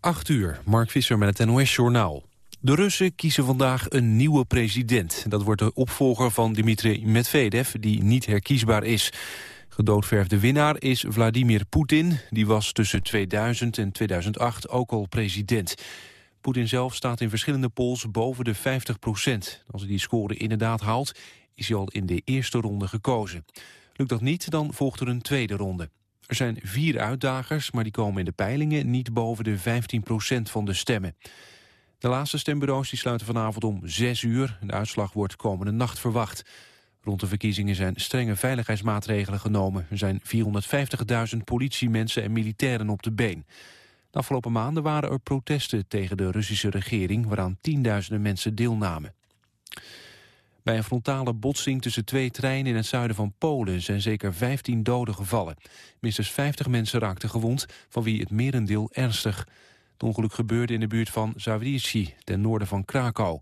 8 uur, Mark Visser met het NOS-journaal. De Russen kiezen vandaag een nieuwe president. Dat wordt de opvolger van Dmitri Medvedev, die niet herkiesbaar is. Gedoodverfde winnaar is Vladimir Poetin. Die was tussen 2000 en 2008 ook al president. Poetin zelf staat in verschillende polls boven de 50 procent. Als hij die score inderdaad haalt, is hij al in de eerste ronde gekozen. Lukt dat niet, dan volgt er een tweede ronde. Er zijn vier uitdagers, maar die komen in de peilingen niet boven de 15% van de stemmen. De laatste stembureaus die sluiten vanavond om 6 uur. De uitslag wordt komende nacht verwacht. Rond de verkiezingen zijn strenge veiligheidsmaatregelen genomen. Er zijn 450.000 politiemensen en militairen op de been. De afgelopen maanden waren er protesten tegen de Russische regering... waaraan tienduizenden mensen deelnamen. Bij een frontale botsing tussen twee treinen in het zuiden van Polen zijn zeker 15 doden gevallen. Minstens 50 mensen raakten gewond, van wie het merendeel ernstig. Het ongeluk gebeurde in de buurt van Zawierci, ten noorden van Krakau.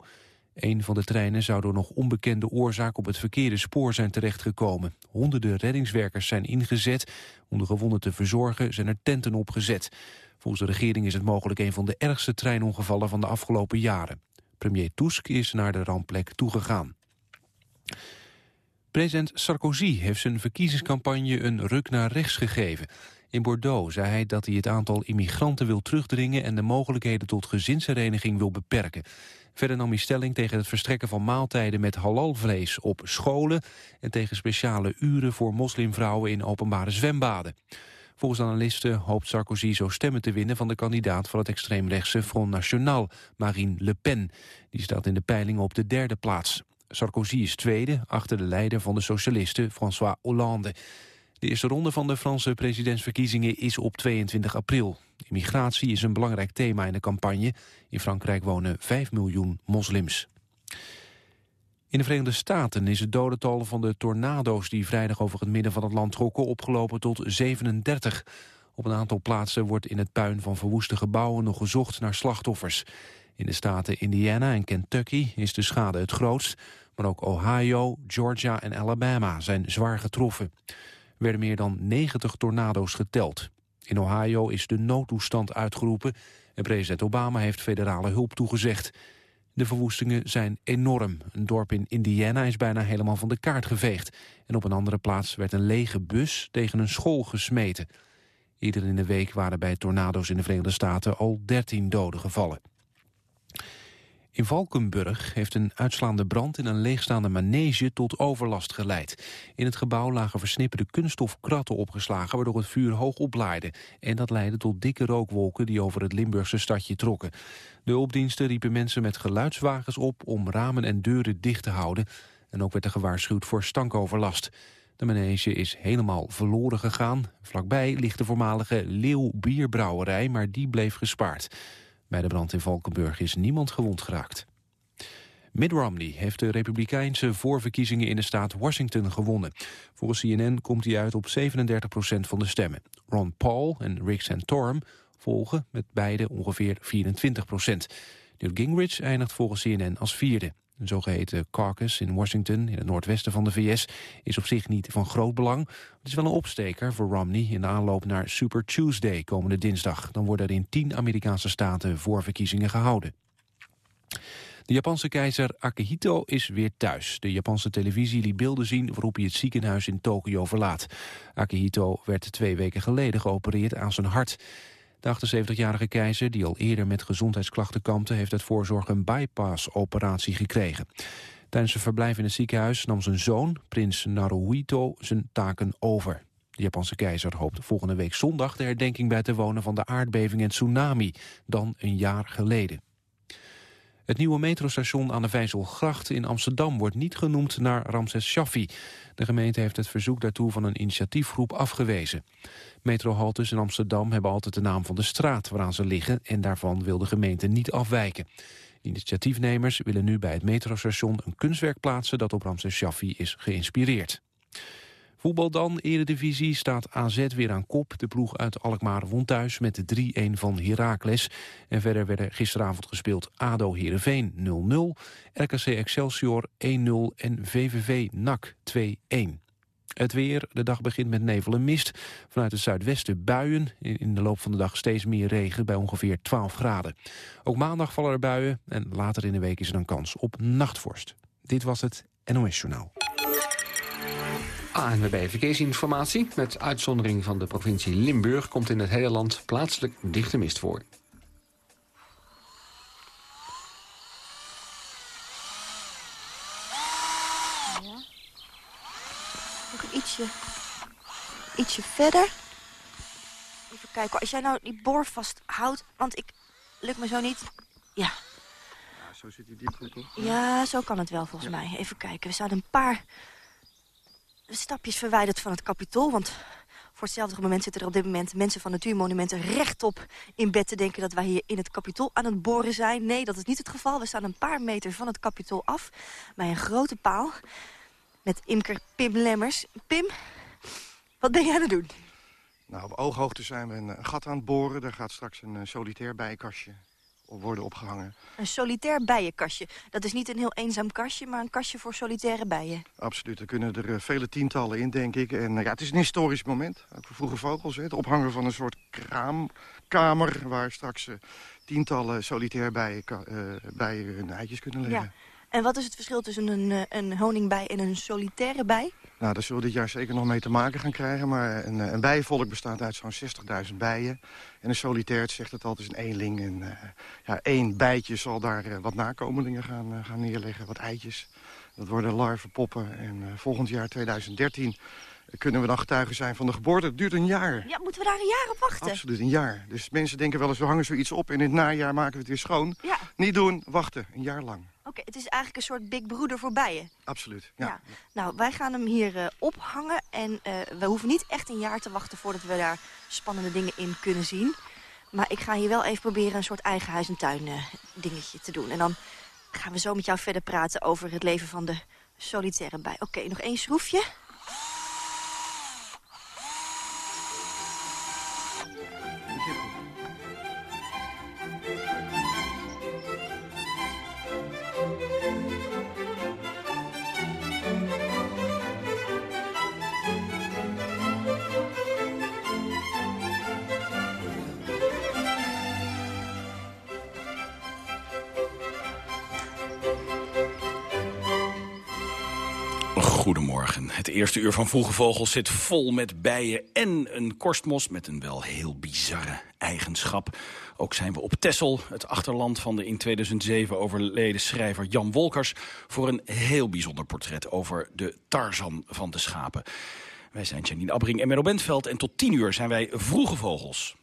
Een van de treinen zou door nog onbekende oorzaak op het verkeerde spoor zijn terechtgekomen. Honderden reddingswerkers zijn ingezet. Om de gewonden te verzorgen zijn er tenten opgezet. Volgens de regering is het mogelijk een van de ergste treinongevallen van de afgelopen jaren. Premier Tusk is naar de rampplek toegegaan. President Sarkozy heeft zijn verkiezingscampagne een ruk naar rechts gegeven. In Bordeaux zei hij dat hij het aantal immigranten wil terugdringen... en de mogelijkheden tot gezinshereniging wil beperken. Verder nam hij stelling tegen het verstrekken van maaltijden met halalvlees op scholen... en tegen speciale uren voor moslimvrouwen in openbare zwembaden. Volgens analisten hoopt Sarkozy zo stemmen te winnen van de kandidaat van het extreemrechtse Front National, Marine Le Pen. Die staat in de peiling op de derde plaats. Sarkozy is tweede, achter de leider van de socialisten, François Hollande. De eerste ronde van de Franse presidentsverkiezingen is op 22 april. Immigratie is een belangrijk thema in de campagne. In Frankrijk wonen 5 miljoen moslims. In de Verenigde Staten is het dodental van de tornado's... die vrijdag over het midden van het land trokken opgelopen tot 37. Op een aantal plaatsen wordt in het puin van verwoeste gebouwen... nog gezocht naar slachtoffers. In de staten Indiana en Kentucky is de schade het grootst... maar ook Ohio, Georgia en Alabama zijn zwaar getroffen. Er werden meer dan 90 tornado's geteld. In Ohio is de noodtoestand uitgeroepen... en president Obama heeft federale hulp toegezegd. De verwoestingen zijn enorm. Een dorp in Indiana is bijna helemaal van de kaart geveegd. En op een andere plaats werd een lege bus tegen een school gesmeten. Ieder in de week waren bij tornado's in de Verenigde Staten al 13 doden gevallen. In Valkenburg heeft een uitslaande brand in een leegstaande manege tot overlast geleid. In het gebouw lagen versnipperde kunststofkratten opgeslagen waardoor het vuur hoog oplaaide. En dat leidde tot dikke rookwolken die over het Limburgse stadje trokken. De opdiensten riepen mensen met geluidswagens op om ramen en deuren dicht te houden. En ook werd er gewaarschuwd voor stankoverlast. De manege is helemaal verloren gegaan. Vlakbij ligt de voormalige Leeuw Bierbrouwerij, maar die bleef gespaard. Bij de brand in Valkenburg is niemand gewond geraakt. Mitt Romney heeft de republikeinse voorverkiezingen in de staat Washington gewonnen. Volgens CNN komt hij uit op 37% van de stemmen. Ron Paul en Rick Santorum volgen met beide ongeveer 24 procent. Newt Gingrich eindigt volgens CNN als vierde. Een zogeheten caucus in Washington, in het noordwesten van de VS, is op zich niet van groot belang. Het is wel een opsteker voor Romney in de aanloop naar Super Tuesday komende dinsdag. Dan worden er in tien Amerikaanse staten voorverkiezingen gehouden. De Japanse keizer Akihito is weer thuis. De Japanse televisie liet beelden zien waarop hij het ziekenhuis in Tokio verlaat. Akihito werd twee weken geleden geopereerd aan zijn hart. De 78-jarige keizer, die al eerder met gezondheidsklachten kampte... heeft uit voorzorg een bypass-operatie gekregen. Tijdens zijn verblijf in het ziekenhuis nam zijn zoon, prins Naruhito, zijn taken over. De Japanse keizer hoopt volgende week zondag de herdenking bij te wonen... van de aardbeving en tsunami, dan een jaar geleden. Het nieuwe metrostation aan de Vijzelgracht in Amsterdam wordt niet genoemd naar Ramses Shaffi. De gemeente heeft het verzoek daartoe van een initiatiefgroep afgewezen. Metrohaltes in Amsterdam hebben altijd de naam van de straat waaraan ze liggen... en daarvan wil de gemeente niet afwijken. Initiatiefnemers willen nu bij het metrostation een kunstwerk plaatsen... dat op Ramses Shaffi is geïnspireerd. Voetbal dan, Eredivisie, staat AZ weer aan kop. De ploeg uit Alkmaar won thuis met de 3-1 van Heracles. En verder werden gisteravond gespeeld ADO Heerenveen 0-0, RKC Excelsior 1-0 en VVV NAC 2-1. Het weer, de dag begint met nevel en mist. Vanuit het zuidwesten buien. In de loop van de dag steeds meer regen bij ongeveer 12 graden. Ook maandag vallen er buien en later in de week is er dan kans op nachtvorst. Dit was het NOS Journaal. ANWB Verkeersinformatie. Met uitzondering van de provincie Limburg komt in het hele land plaatselijk dichte mist voor. ietsje, ietsje verder. Even kijken, als jij nou die boor vasthoudt, want ik lukt me zo niet. Ja. ja zo zit die diepte toch? Ja, zo kan het wel volgens mij. Even kijken, we staan een paar stapjes verwijderd van het kapitool, want voor hetzelfde moment zitten er op dit moment mensen van Natuurmonumenten rechtop in bed te denken dat wij hier in het kapitool aan het boren zijn. Nee, dat is niet het geval. We staan een paar meter van het kapitool af bij een grote paal met imker Pim Lemmers. Pim, wat ben jij aan het doen? Nou, op ooghoogte zijn we een gat aan het boren. Daar gaat straks een eh, solitair bijenkastje worden opgehangen. Een solitair bijenkastje. Dat is niet een heel eenzaam kastje, maar een kastje voor solitaire bijen. Absoluut, er kunnen er eh, vele tientallen in, denk ik. En ja, het is een historisch moment, ook voor vroege vogels. Hè. Het ophangen van een soort kraamkamer... waar straks uh, tientallen solitair bijen, bijen hun eitjes kunnen leggen. Ja. En wat is het verschil tussen een, eh, een honingbij en een solitaire bij? Nou, daar zullen we dit jaar zeker nog mee te maken gaan krijgen. Maar een, een bijenvolk bestaat uit zo'n 60.000 bijen. En een solitair, zegt het altijd, is een eenling. En uh, ja, één bijtje zal daar uh, wat nakomelingen gaan, gaan neerleggen, wat eitjes. Dat worden larven, poppen. En volgend jaar, 2013, kunnen we dan getuigen zijn van de geboorte. Het duurt een jaar. Ja, moeten we daar een jaar op wachten? Absoluut, een jaar. Dus mensen denken wel eens, we hangen zoiets op... en in het najaar maken we het weer schoon. Ja. Niet doen, wachten, een jaar lang. Oké, het is eigenlijk een soort big broeder voor bijen. Absoluut, ja. Nou, wij gaan hem hier uh, ophangen. En uh, we hoeven niet echt een jaar te wachten voordat we daar spannende dingen in kunnen zien. Maar ik ga hier wel even proberen een soort eigen huis- en tuin uh, dingetje te doen. En dan gaan we zo met jou verder praten over het leven van de solitaire bij. Oké, nog één schroefje. Goedemorgen. Het eerste uur van Vroege Vogels zit vol met bijen en een korstmos... met een wel heel bizarre eigenschap. Ook zijn we op Tessel, het achterland van de in 2007 overleden schrijver Jan Wolkers... voor een heel bijzonder portret over de Tarzan van de schapen. Wij zijn Janine Abbring en Menno Bentveld en tot tien uur zijn wij Vroege Vogels.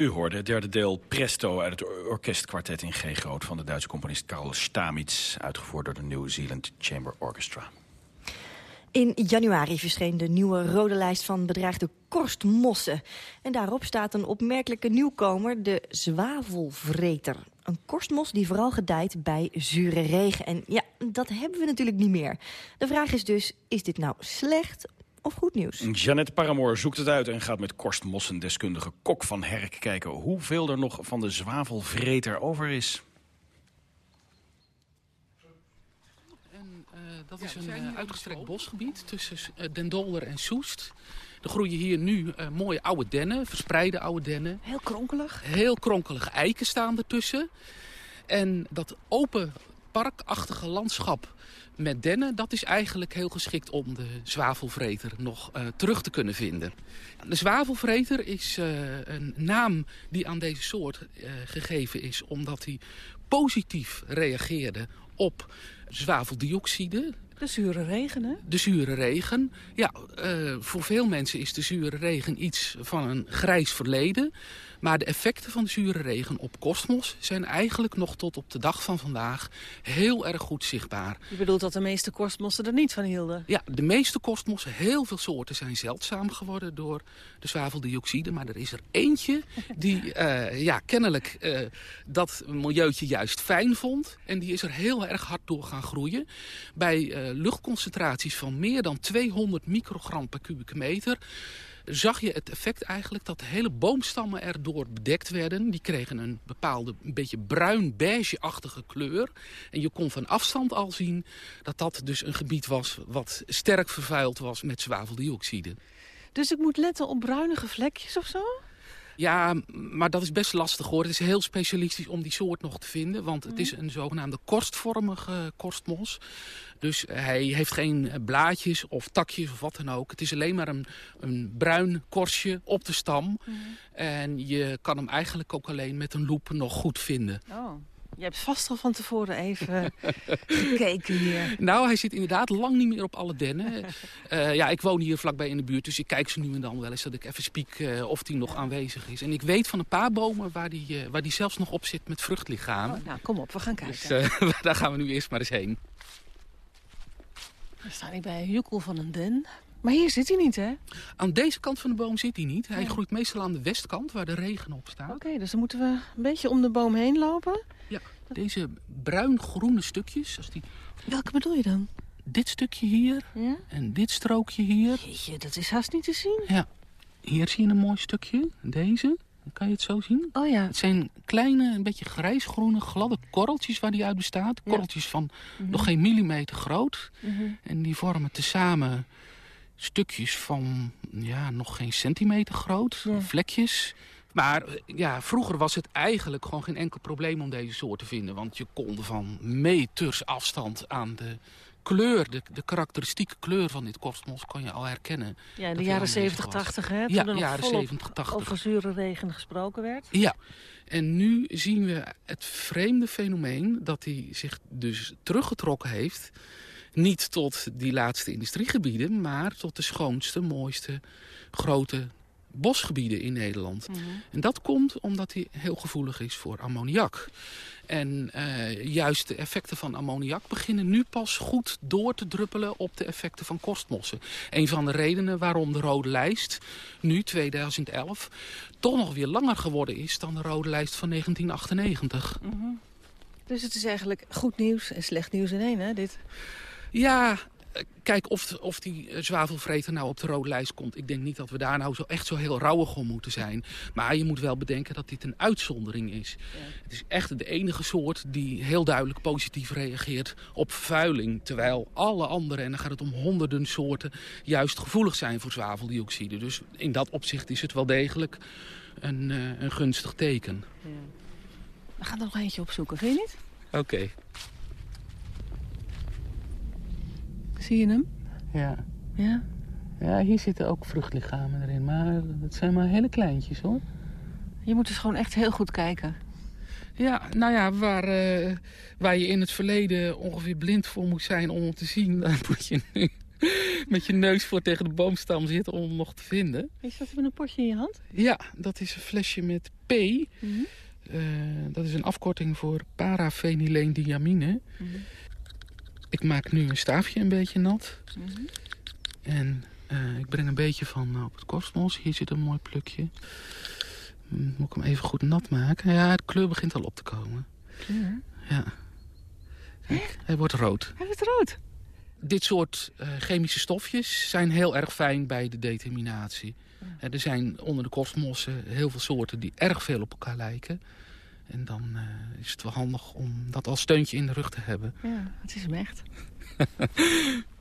U hoorde het derde deel Presto uit het orkestkwartet in G groot... van de Duitse componist Karl Stamitz, uitgevoerd door de New Zealand Chamber Orchestra. In januari verscheen de nieuwe rode lijst van bedreigde korstmossen. En daarop staat een opmerkelijke nieuwkomer, de zwavelvreter. Een korstmos die vooral gedijt bij zure regen. En ja, dat hebben we natuurlijk niet meer. De vraag is dus, is dit nou slecht of goed nieuws? Jeannette Paramoor zoekt het uit en gaat met korstmossendeskundige Kok van Herk kijken... hoeveel er nog van de zwavelvreter over is. Dat is een uh, uitgestrekt bosgebied tussen uh, Den Dolder en Soest. Er groeien hier nu uh, mooie oude dennen, verspreide oude dennen. Heel kronkelig. Heel kronkelige eiken staan ertussen. En dat open parkachtige landschap met dennen... dat is eigenlijk heel geschikt om de zwavelvreter nog uh, terug te kunnen vinden. De zwavelvreter is uh, een naam die aan deze soort uh, gegeven is... omdat hij positief reageerde op zwaveldioxide. De zure regen, hè? De zure regen. Ja, voor veel mensen is de zure regen iets van een grijs verleden. Maar de effecten van de zure regen op kosmos zijn eigenlijk nog tot op de dag van vandaag heel erg goed zichtbaar. Je bedoelt dat de meeste korstmossen er niet van hielden? Ja, de meeste korstmossen, heel veel soorten zijn zeldzaam geworden door de zwaveldioxide. Maar er is er eentje die uh, ja, kennelijk uh, dat milieuutje juist fijn vond. En die is er heel erg hard door gaan groeien. Bij uh, luchtconcentraties van meer dan 200 microgram per kubieke meter zag je het effect eigenlijk dat hele boomstammen erdoor bedekt werden. Die kregen een bepaalde, een beetje bruin-beige-achtige kleur. En je kon van afstand al zien dat dat dus een gebied was wat sterk vervuild was met zwaveldioxide. Dus ik moet letten op bruinige vlekjes of zo? Ja, maar dat is best lastig hoor. Het is heel specialistisch om die soort nog te vinden. Want het is een zogenaamde korstvormige korstmos. Dus hij heeft geen blaadjes of takjes of wat dan ook. Het is alleen maar een, een bruin korstje op de stam. Mm. En je kan hem eigenlijk ook alleen met een loep nog goed vinden. Oh. Je hebt vast al van tevoren even gekeken hier. Nou, hij zit inderdaad lang niet meer op alle dennen. uh, ja, ik woon hier vlakbij in de buurt, dus ik kijk ze nu en dan wel eens dat ik even spiek uh, of die nog aanwezig is. En ik weet van een paar bomen waar die, uh, waar die zelfs nog op zit met vruchtlichamen. Oh, nou, kom op, we gaan kijken. Dus daar gaan we nu eerst maar eens heen. We staan hier bij een jukkel van een den. Maar hier zit hij niet, hè? Aan deze kant van de boom zit hij niet. Hij ja. groeit meestal aan de westkant, waar de regen op staat. Oké, okay, dus dan moeten we een beetje om de boom heen lopen. Ja, deze bruin-groene stukjes. Als die... Welke bedoel je dan? Dit stukje hier ja? en dit strookje hier. Jeetje, dat is haast niet te zien. Ja, hier zie je een mooi stukje. Deze, kan je het zo zien? Oh ja. Het zijn kleine, een beetje grijsgroene, gladde korreltjes waar die uit bestaat. Ja. Korreltjes van mm -hmm. nog geen millimeter groot. Mm -hmm. En die vormen tezamen stukjes van ja, nog geen centimeter groot, ja. vlekjes. Maar ja, vroeger was het eigenlijk gewoon geen enkel probleem om deze soort te vinden. Want je kon van meters afstand aan de kleur, de, de karakteristieke kleur van dit korstmos kon je al herkennen. Ja, in de jaren 70, 80 hè? Toen ja, er nog jaren 70, 80. over zure regen gesproken werd. Ja, en nu zien we het vreemde fenomeen dat hij zich dus teruggetrokken heeft niet tot die laatste industriegebieden, maar tot de schoonste, mooiste, grote bosgebieden in Nederland. Mm -hmm. En dat komt omdat hij heel gevoelig is voor ammoniak. En uh, juist de effecten van ammoniak beginnen nu pas goed door te druppelen op de effecten van korstmossen. Een van de redenen waarom de rode lijst nu, 2011, toch nog weer langer geworden is dan de rode lijst van 1998. Mm -hmm. Dus het is eigenlijk goed nieuws en slecht nieuws in één, hè, dit? Ja, kijk of, of die zwavelvreter nou op de rode lijst komt. Ik denk niet dat we daar nou zo echt zo heel rauwig om moeten zijn. Maar je moet wel bedenken dat dit een uitzondering is. Ja. Het is echt de enige soort die heel duidelijk positief reageert op vervuiling. Terwijl alle andere, en dan gaat het om honderden soorten, juist gevoelig zijn voor zwaveldioxide. Dus in dat opzicht is het wel degelijk een, uh, een gunstig teken. Ja. We gaan er nog eentje opzoeken, vind je niet? Oké. Okay. Zie je hem? Ja. Ja? Ja, hier zitten ook vruchtlichamen erin, maar het zijn maar hele kleintjes hoor. Je moet dus gewoon echt heel goed kijken. Ja, nou ja, waar, uh, waar je in het verleden ongeveer blind voor moet zijn om te zien, dan moet je nu met je neus voor tegen de boomstam zitten om hem nog te vinden. Is dat met een potje in je hand? Ja, dat is een flesje met P. Mhm. Eh, dat is een afkorting voor parafenyleendiamine. Mhm. Ik maak nu een staafje een beetje nat. Mhm. En eh, ik breng een beetje van eh, op het kosmos. Hier zit een mooi plukje. Hm, Moet ik hem even goed nat maken? Ja, de kleur begint al op te komen. Kleur. Ja. Kijk, hij wordt rood. Hij wordt rood. Dit soort eh, chemische stofjes zijn heel erg fijn bij de determinatie. Er zijn onder de kosmossen heel veel soorten die erg veel op elkaar lijken. En dan eh, is het wel handig om dat als steuntje in de rug te hebben. Ja, het is hem echt.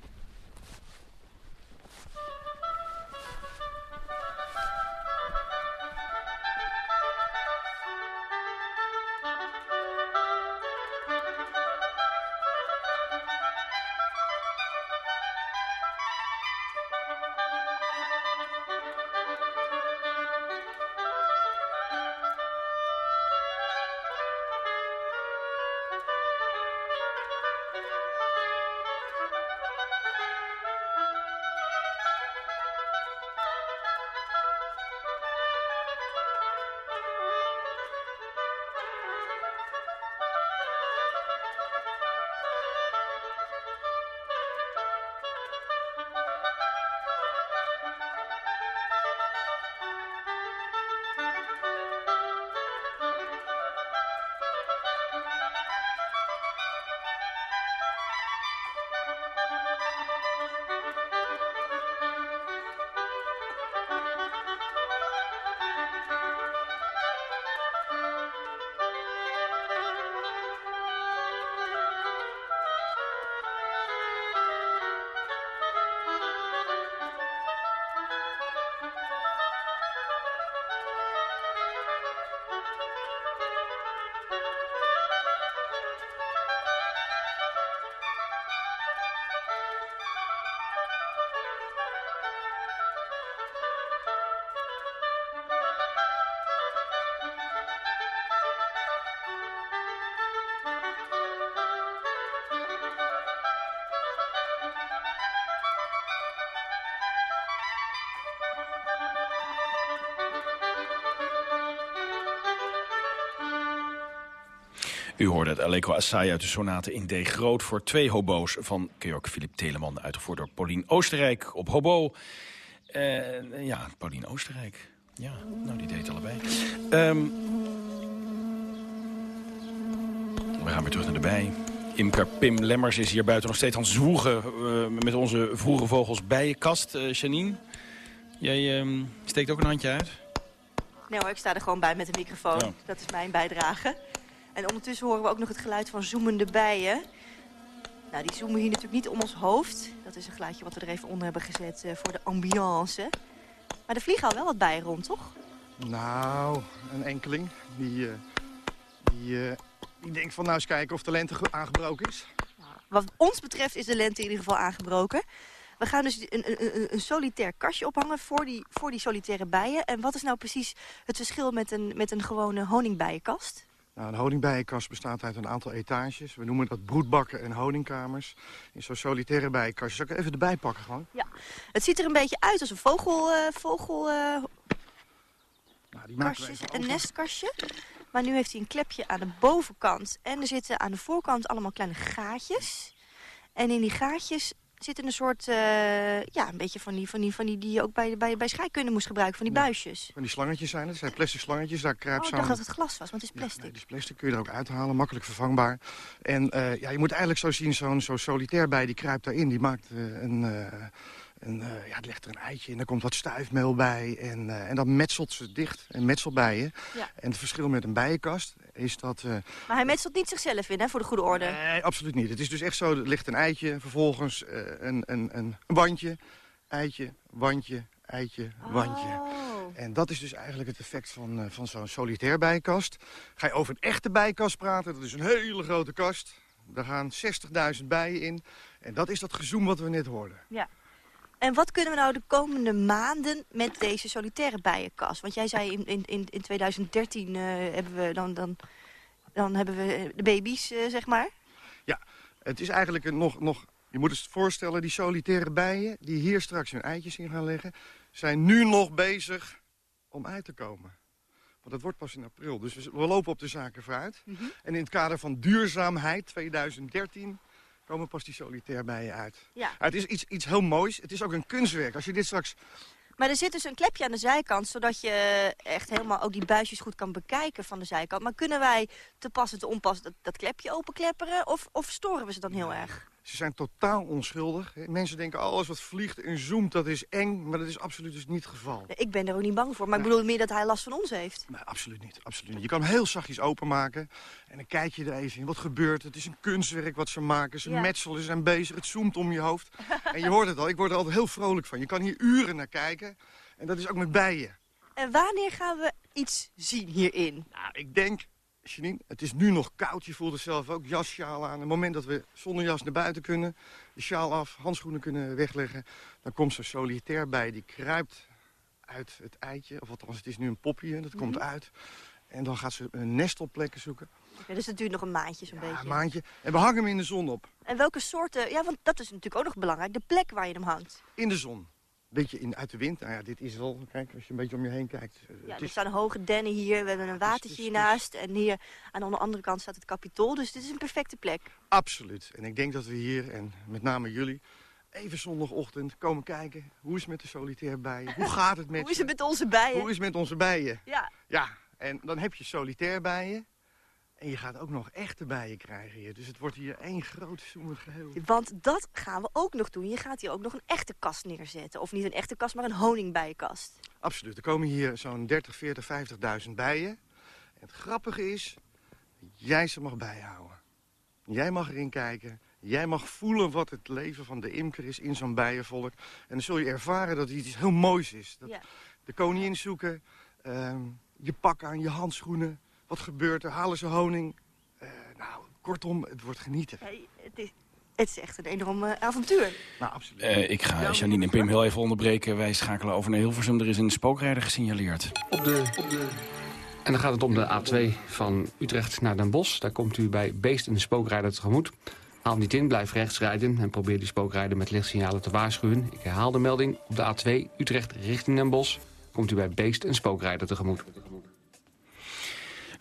U hoorde het Allegro Assai uit de sonate in D groot voor twee hobo's van Georg Philipp Telemann, uitgevoerd door Paulien Oostenrijk op hobo. Eh, ja, Paulien Oostenrijk. Ja, nou die deed allebei. Ehm, we gaan weer terug naar de bij. Imker Pim Lemmers is hier buiten nog steeds aan het zwoegen eh, met onze vroege vogels bijenkast. Eh Janine, jij ehm, steekt ook een handje uit? Nee hoor, ik sta er gewoon bij met de microfoon. Dat is mijn bijdrage. En ondertussen horen we ook nog het geluid van zoemende bijen. Nou, die zoomen hier natuurlijk niet om ons hoofd. Dat is een geluidje wat we er even onder hebben gezet eh, voor de ambiance. Maar er vliegen al wel wat bijen rond, toch? Nou, een enkeling die, eh, die, eh, die denkt van nou eens kijken of de lente ge- aangebroken is. Wat ons betreft is de lente in ieder geval aangebroken. We gaan dus een, een, een, een solitair kastje ophangen voor die, voor die solitaire bijen. En wat is nou precies het verschil met een, met een gewone honingbijenkast? Nou, een honingbijenkast bestaat uit een aantal etages. We noemen dat broedbakken en honingkamers. In zo'n solitaire bijenkastje. Zal ik er even erbij pakken gewoon? Het ziet er een beetje uit als een vogel, eh vogel eh, Nou, die kastjes, een nestkastje. Maar nu heeft hij een klepje aan de bovenkant. En er zitten aan de voorkant allemaal kleine gaatjes. En in die gaatjes zitten een soort, eh, ja, een beetje van die, van die, van die die je ook bij, bij, bij scheikunde moest gebruiken, van die Ja. buisjes. Van die slangetjes zijn het. Het zijn plastic slangetjes. Daar Oh, kruipt ik samen... dacht dat het glas was, want het is Ja, plastic. nee, dus plastic kun je er ook uithalen, makkelijk vervangbaar. En eh, ja, je moet eigenlijk zo zien, zo'n zo solitair bij, die kruipt daarin. Die maakt eh, een, een eh, ja, die legt er een eitje in, er komt wat stuifmeel bij. En, eh, en dan metselt ze dicht en metselt bijen. Ja. En het verschil met een bijenkast is dat... eh, Maar hij metselt niet zichzelf in, hè, voor de goede orde. Nee, absoluut niet. Het is dus echt zo, er ligt een eitje, vervolgens een, een, een, wandje, eitje, wandje, eitje, wandje. Oh. En dat is dus eigenlijk het effect van, van zo'n solitair bijkast. Ga je over een echte bijkast praten, dat is een hele grote kast. Daar gaan 60.000 bijen in. En dat is dat gezoem wat we net hoorden. En wat kunnen we nou de komende maanden met deze solitaire bijenkast? Want jij zei in, in, in, in 2013 eh, hebben we dan, dan, dan hebben we de baby's, eh, zeg maar. Het is eigenlijk een nog, nog Je moet je voorstellen, die solitaire bijen... die hier straks hun eitjes in gaan leggen... zijn nu nog bezig om uit te komen. Want dat wordt pas in april. Dus we, we lopen op de zaken vooruit. Mhm. En in het kader van duurzaamheid 2013 komen pas die solitaire bijen uit. Ja. het is iets, iets heel moois. Het is ook een kunstwerk. Als je dit straks... Maar er zit dus een klepje aan de zijkant, zodat je echt helemaal ook die buisjes goed kan bekijken van de zijkant. Maar kunnen wij te passen, te onpassen dat, dat klepje openklepperen? Of, of storen we ze dan heel erg? Ze zijn totaal onschuldig. Mensen denken alles wat vliegt en zoomt, dat is eng. Maar dat is absoluut dus niet het geval. Nee, Ik ben er ook niet bang voor, maar ik bedoel meer dat hij last van ons heeft. Nee, absoluut niet, absoluut niet. Je kan hem heel zachtjes openmaken en dan kijk je er even in. Wat gebeurt? Het is een kunstwerk wat ze maken. Ze Ja. metselen, ze zijn bezig. Het zoomt om je hoofd. en je hoort het al, ik word er altijd heel vrolijk van. Je kan hier uren naar kijken. En dat is ook met bijen. En wanneer gaan we iets zien hierin? Nou, ik denk, Janine, het is nu nog koud. Je voelt het zelf ook. Jas, sjaal aan. Op het moment dat we zonder jas naar buiten kunnen, de sjaal af, handschoenen kunnen wegleggen, dan komt zo'n solitair bij. Die kruipt uit het eitje. Of althans, het is nu een popje, dat komt uit. En dan gaat ze een nestelplekken zoeken. Ja, dus het duurt nog een maandje zo'n Ja, beetje. een maandje. En we hangen hem in de zon op. En welke soorten, ja, want dat is natuurlijk ook nog belangrijk, de plek waar je hem hangt. In de zon. Beetje in, uit de wind. Nou ja, dit is wel, kijk, als je een beetje om je heen kijkt. eh, Ja, er is, staan hoge dennen hier, we hebben een watertje hiernaast. En hier aan de andere kant staat het kapitool, dus dit is een perfecte plek. absoluut. En ik denk dat we hier, en met name jullie, even zondagochtend komen kijken. Hoe is het met de solitair bijen? Hoe gaat het met Hoe is het met onze bijen? Hoe is het met onze bijen? Ja, Ja, en dan heb je solitair bijen. En je gaat ook nog echte bijen krijgen hier. Dus het wordt hier één groot zoemend geheel. want dat gaan we ook nog doen. Je gaat hier ook nog een echte kast neerzetten. Of niet een echte kast, maar een honingbijenkast. Absoluut. Er komen hier zo'n 30, 40, 50.000 bijen. En het grappige is, jij ze mag bijhouden. Jij mag erin kijken. Jij mag voelen wat het leven van de imker is in zo'n bijenvolk. En dan zul je ervaren dat het iets heel moois is. Dat Ja. De koningin zoeken, ehm, je pak aan, je handschoenen. Wat gebeurt er? Halen ze honing? Eh, nou, kortom, het wordt genieten. Hey, het, is, het is echt een enorm eh, avontuur. Nou, absoluut. Eh, ik ga Janine en Pim heel even onderbreken. Wij schakelen over naar Hilversum. Er is een spookrijder gesignaleerd. Op de, op de... En dan gaat het om de A2 van Utrecht naar Den Bosch. Daar komt u bij Beest en de spookrijder tegemoet. Haal niet in, blijf rechts rijden en probeer die spookrijder met lichtsignalen te waarschuwen. Ik herhaal de melding. Op de A2 Utrecht richting Den Bosch komt u bij Beest en spookrijder tegemoet.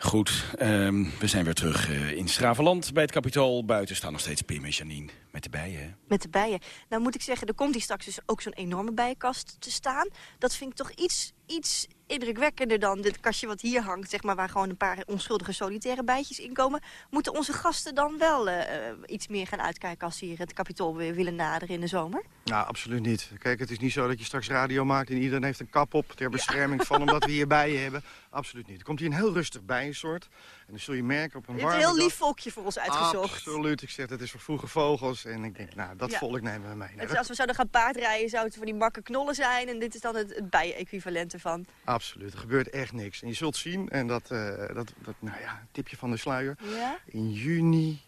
Goed, ehm, we zijn weer terug eh, in Straveland bij het kapitool. Buiten staan nog steeds Pim en Janine met de bijen. Met de bijen. Nou moet ik zeggen, er komt hier straks dus ook zo'n enorme bijenkast te staan. Dat vind ik toch iets, iets indrukwekkender dan dit kastje wat hier hangt. Zeg maar, waar gewoon een paar onschuldige solitaire bijtjes in komen. Moeten onze gasten dan wel eh, iets meer gaan uitkijken als ze hier het kapitool weer willen naderen in de zomer? Nou, absoluut niet. Kijk, het is niet zo dat je straks radio maakt en iedereen heeft een kap op ter bescherming van omdat we hier bijen hebben. Absoluut niet. Er komt hier een heel rustig bijensoort. En dan zul je merken op een Je hebt warme een heel lief volkje voor ons uitgezocht. Absoluut. Ik zeg, het is voor vroege vogels. En ik denk, nou, dat Ja. volk nemen we mee. Het is dat- als we zouden gaan paardrijden, zou het van die makke knollen zijn. En dit is dan het, het bijen-equivalent ervan. absoluut. Er gebeurt echt niks. En je zult zien, en dat, eh, dat, dat nou ja, tipje van de sluier. Ja? In juni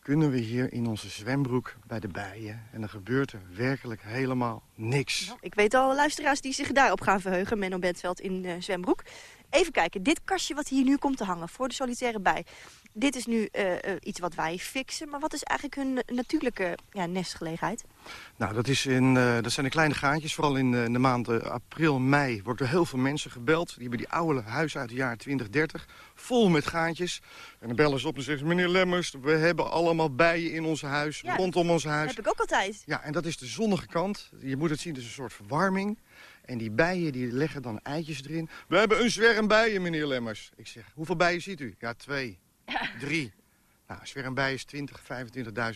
kunnen we hier in onze zwembroek bij de bijen. En dan gebeurt er werkelijk helemaal niks. Nou, ik weet al luisteraars die zich daarop gaan verheugen. Menno Bentveld in eh zwembroek. Even kijken, dit kastje wat hier nu komt te hangen voor de solitaire bij. Dit is nu eh, eh, iets wat wij fixen. Maar wat is eigenlijk hun natuurlijke ja, nestgelegenheid? Nou, dat, is in, eh, dat zijn de kleine gaatjes. Vooral in, in de maanden april, mei wordt er heel veel mensen gebeld. Die hebben die oude huis uit het jaar 2030 vol met gaatjes. En dan bellen ze op en zeggen ze... meneer Lemmers, we hebben allemaal bijen in ons huis, Ja, rondom ons Dat huis. heb ik ook altijd. Ja, en dat is de zonnige kant. Je moet het zien, het is een soort verwarming. En die bijen die leggen dan eitjes erin. We hebben een zwerm bijen, meneer Lemmers. Ik zeg, hoeveel bijen ziet u? Ja, twee. Drie. Nou, een zwerm bijen is 20,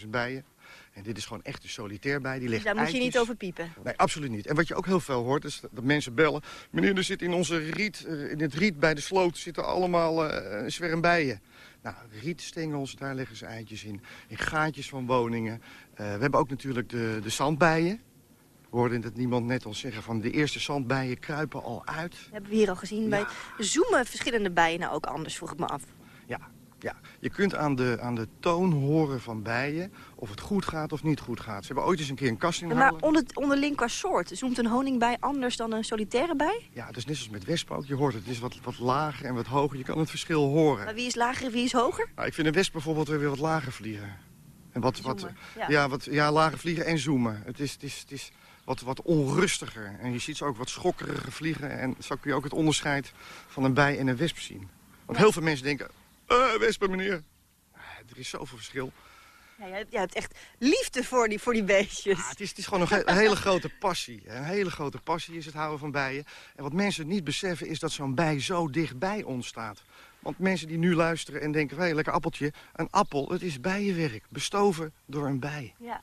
25.000 bijen. En dit is gewoon echt een solitair bij. Die Dus legt daar moet je niet eitjes. over piepen. Nee, absoluut niet. En wat je ook heel veel hoort, is dat mensen bellen. Meneer, er zit in onze riet, eh, in het riet bij de sloot, zitten allemaal eh, een zwerm bijen. Nou, rietstengels, daar leggen ze eitjes in. In gaatjes van woningen. Eh, we hebben ook natuurlijk de, de zandbijen. We hoorden het niemand net al zeggen van de eerste zandbijen kruipen al uit. Dat hebben we hier al gezien. Bij zoomen verschillende bijen nou ook anders, vroeg ik me af. Ja, ja. Je kunt aan de, aan de toon horen van bijen of het goed gaat of niet goed gaat. Ze hebben ooit eens een keer een kast in Maar onder, onderling qua soort, zoomt een honingbij anders dan een solitaire bij? Ja, het is net zoals met wespen ook. Je hoort het, het is wat, wat lager en wat hoger. Je kan het verschil horen. Maar wie is lager en wie is hoger? Nou, ik vind een wesp bijvoorbeeld weer wat lager vliegen. En wat, wat, ja. ja. wat, ja, lager vliegen en zoomen. Het is, het is, het is wat, wat onrustiger. En je ziet ze ook wat schokkerige vliegen. En zo kun je ook het onderscheid van een bij en een wesp zien. Want heel veel mensen denken, eh, wespen meneer. Ah, Er is zoveel verschil. Ja, jij, hebt, echt liefde voor die, voor die beestjes. Ja, het, is, het is gewoon een, hele grote passie. Een hele grote passie is het houden van bijen. En wat mensen niet beseffen is dat zo'n bij zo dichtbij ons staat. Want mensen die nu luisteren en denken, hé, hey, lekker appeltje. Een appel, het is bijenwerk. Bestoven door een bij. Ja.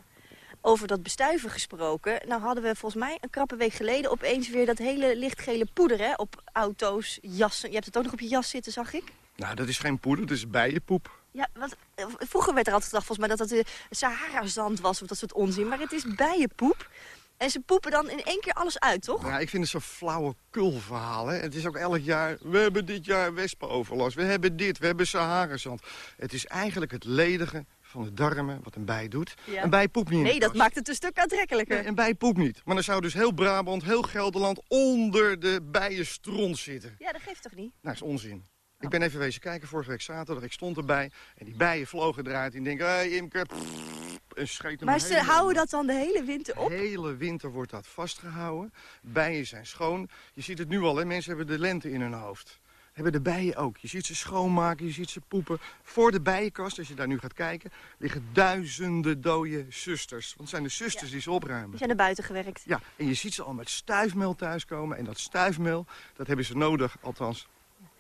Over dat bestuiven gesproken. Nou hadden we volgens mij een krappe week geleden opeens weer dat hele lichtgele poeder hè, op auto's, jassen. Je hebt het ook nog op je jas zitten, zag ik. Nou, dat is geen poeder, dat is bijenpoep. Ja, want eh, vroeger werd er altijd gedacht volgens mij dat dat de Sahara-zand was of dat soort onzin. Maar het is bijenpoep. En ze poepen dan in één keer alles uit, toch? Ja, ik vind het zo'n flauwe verhaal. Hè? Het is ook elk jaar, we hebben dit jaar wespenoverlast. We hebben dit, we hebben Saharazand. Het is eigenlijk het ledigen van de darmen wat een bij doet. Ja. Een bij poept niet Nee, dat kast. maakt het een stuk aantrekkelijker. Nee, een bij poept niet. Maar dan zou dus heel Brabant, heel Gelderland onder de bijenstront zitten. Ja, dat geeft toch niet? Nou, dat is onzin. Ik ben even wezen kijken vorige week zaterdag. Ik stond erbij en die bijen vlogen eruit. En ik denk, hé hey, imker, pff, en scheet hem Maar ze houden dat dan de hele winter op? De hele winter wordt dat vastgehouden. Bijen zijn schoon. Je ziet het nu al, hè? mensen hebben de lente in hun hoofd. Hebben de bijen ook. Je ziet ze schoonmaken, je ziet ze poepen. Voor de bijenkast, als je daar nu gaat kijken, liggen duizenden dode zusters. Want het zijn de zusters die ze opruimen. Die zijn naar buiten gewerkt. Ja, en je ziet ze al met stuifmeel thuiskomen. En dat stuifmeel, dat hebben ze nodig, althans.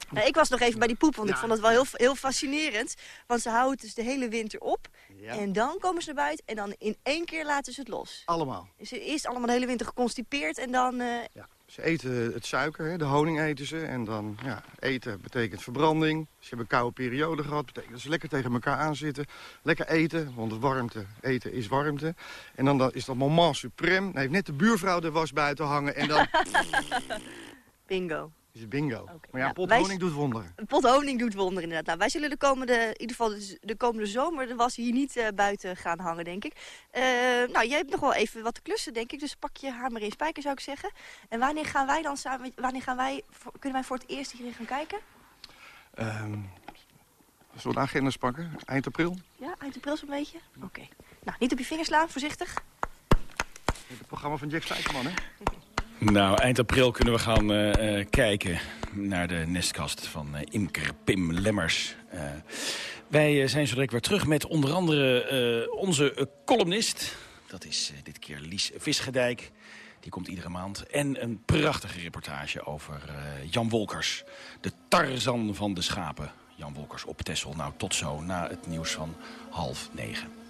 Nou, ik was nog even bij die poep, want ik vond het wel heel, heel fascinerend. Want ze houden het dus de hele winter op. Ja. En dan komen ze naar buiten en dan in één keer laten ze het los. Allemaal. Ze is eerst allemaal de hele winter geconstipeerd en dan... eh, Ja. Ze eten het suiker, de honing eten ze. En dan, ja, eten betekent verbranding. Ze hebben een koude periode gehad. betekent dat ze lekker tegen elkaar aanzitten. Lekker eten, want warmte, eten is warmte. En dan, dan is dat moment suprême. Dan heeft net de buurvrouw de was buiten hangen. En dan bingo. Is het bingo. maar ja, nou, pot wij- honing doet wonderen. Pot honing doet wonderen inderdaad. Nou, wij zullen de komende, in ieder geval de, de komende zomer de was hier niet eh, buiten gaan hangen, denk ik. Eh, nou, jij hebt nog wel even wat te klussen, denk ik. Dus pak je hamer in spijker, zou ik zeggen. En wanneer gaan wij dan samen, wanneer gaan wij, kunnen wij voor het eerst hierin gaan kijken? Ehm zullen we de agendas pakken? Eind april? Ja, eind april zo'n beetje? Oké. Nou, niet op je vingers slaan, voorzichtig. Het programma van Jack Spijkerman, hè? Nou, eind april kunnen we gaan eh, eh, kijken naar de nestkast van eh, imker Pim Lemmers. Wij zijn zo direct weer terug met onder andere onze columnist. Dat is dit keer Lies Visgedijk. Die komt iedere maand. En een prachtige reportage over Jan Wolkers. De Tarzan van de schapen. Jan Wolkers op Tessel. Nou, tot zo na het nieuws van half negen.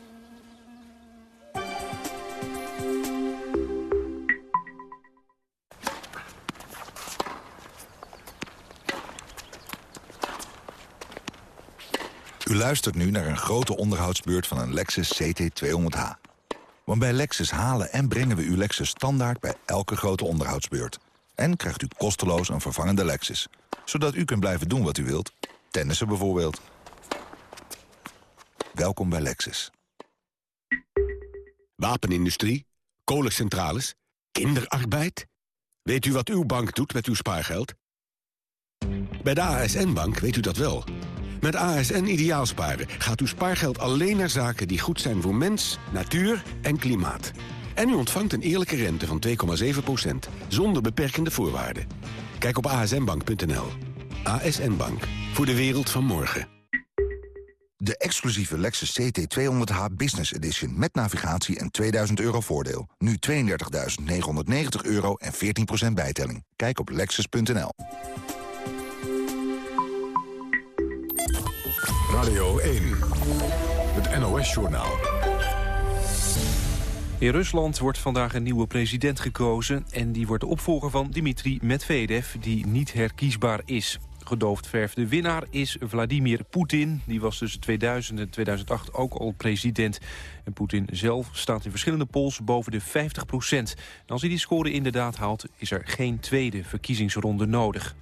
U luistert nu naar een grote onderhoudsbeurt van een Lexus CT200H. Want bij Lexus halen en brengen we uw Lexus standaard bij elke grote onderhoudsbeurt. En krijgt u kosteloos een vervangende Lexus. Zodat u kunt blijven doen wat u wilt. Tennissen bijvoorbeeld. Welkom bij Lexus. Wapenindustrie, kolencentrales, kinderarbeid. Weet u wat uw bank doet met uw spaargeld? Bij de ASN-bank weet u dat wel. Met ASN Ideaalsparen gaat uw spaargeld alleen naar zaken die goed zijn voor mens, natuur en klimaat. En u ontvangt een eerlijke rente van 2,7% zonder beperkende voorwaarden. Kijk op asnbank.nl. ASN Bank, voor de wereld van morgen. De exclusieve Lexus CT200H Business Edition met navigatie en 2000 euro voordeel. Nu 32.990 euro en 14% bijtelling. Kijk op lexus.nl. Radio 1, het NOS-journaal. In Rusland wordt vandaag een nieuwe president gekozen... en die wordt de opvolger van Dmitri Medvedev, die niet herkiesbaar is. Gedoofd verfde winnaar is Vladimir Poetin. Die was tussen 2000 en 2008 ook al president. En Poetin zelf staat in verschillende polls boven de 50 procent. Als hij die score inderdaad haalt, is er geen tweede verkiezingsronde nodig.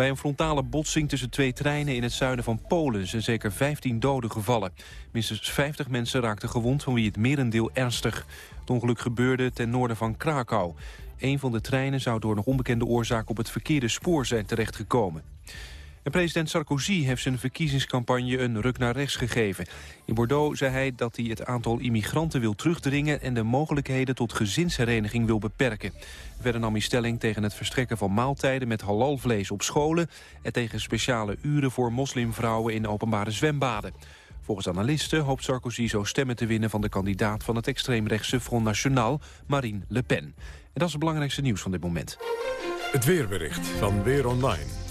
Bij een frontale botsing tussen twee treinen in het zuiden van Polen zijn zeker 15 doden gevallen. Minstens 50 mensen raakten gewond, van wie het merendeel ernstig. Het ongeluk gebeurde ten noorden van Krakau. Een van de treinen zou door nog onbekende oorzaak op het verkeerde spoor zijn terechtgekomen. En president Sarkozy heeft zijn verkiezingscampagne een ruk naar rechts gegeven. In Bordeaux zei hij dat hij het aantal immigranten wil terugdringen... en de mogelijkheden tot gezinshereniging wil beperken. Verder nam hij stelling tegen het verstrekken van maaltijden met halalvlees op scholen... en tegen speciale uren voor moslimvrouwen in openbare zwembaden. Volgens analisten hoopt Sarkozy zo stemmen te winnen van de kandidaat van het extreemrechtse Front National, Marine Le Pen. En dat is het belangrijkste nieuws van dit moment. Het weerbericht van Weer Online.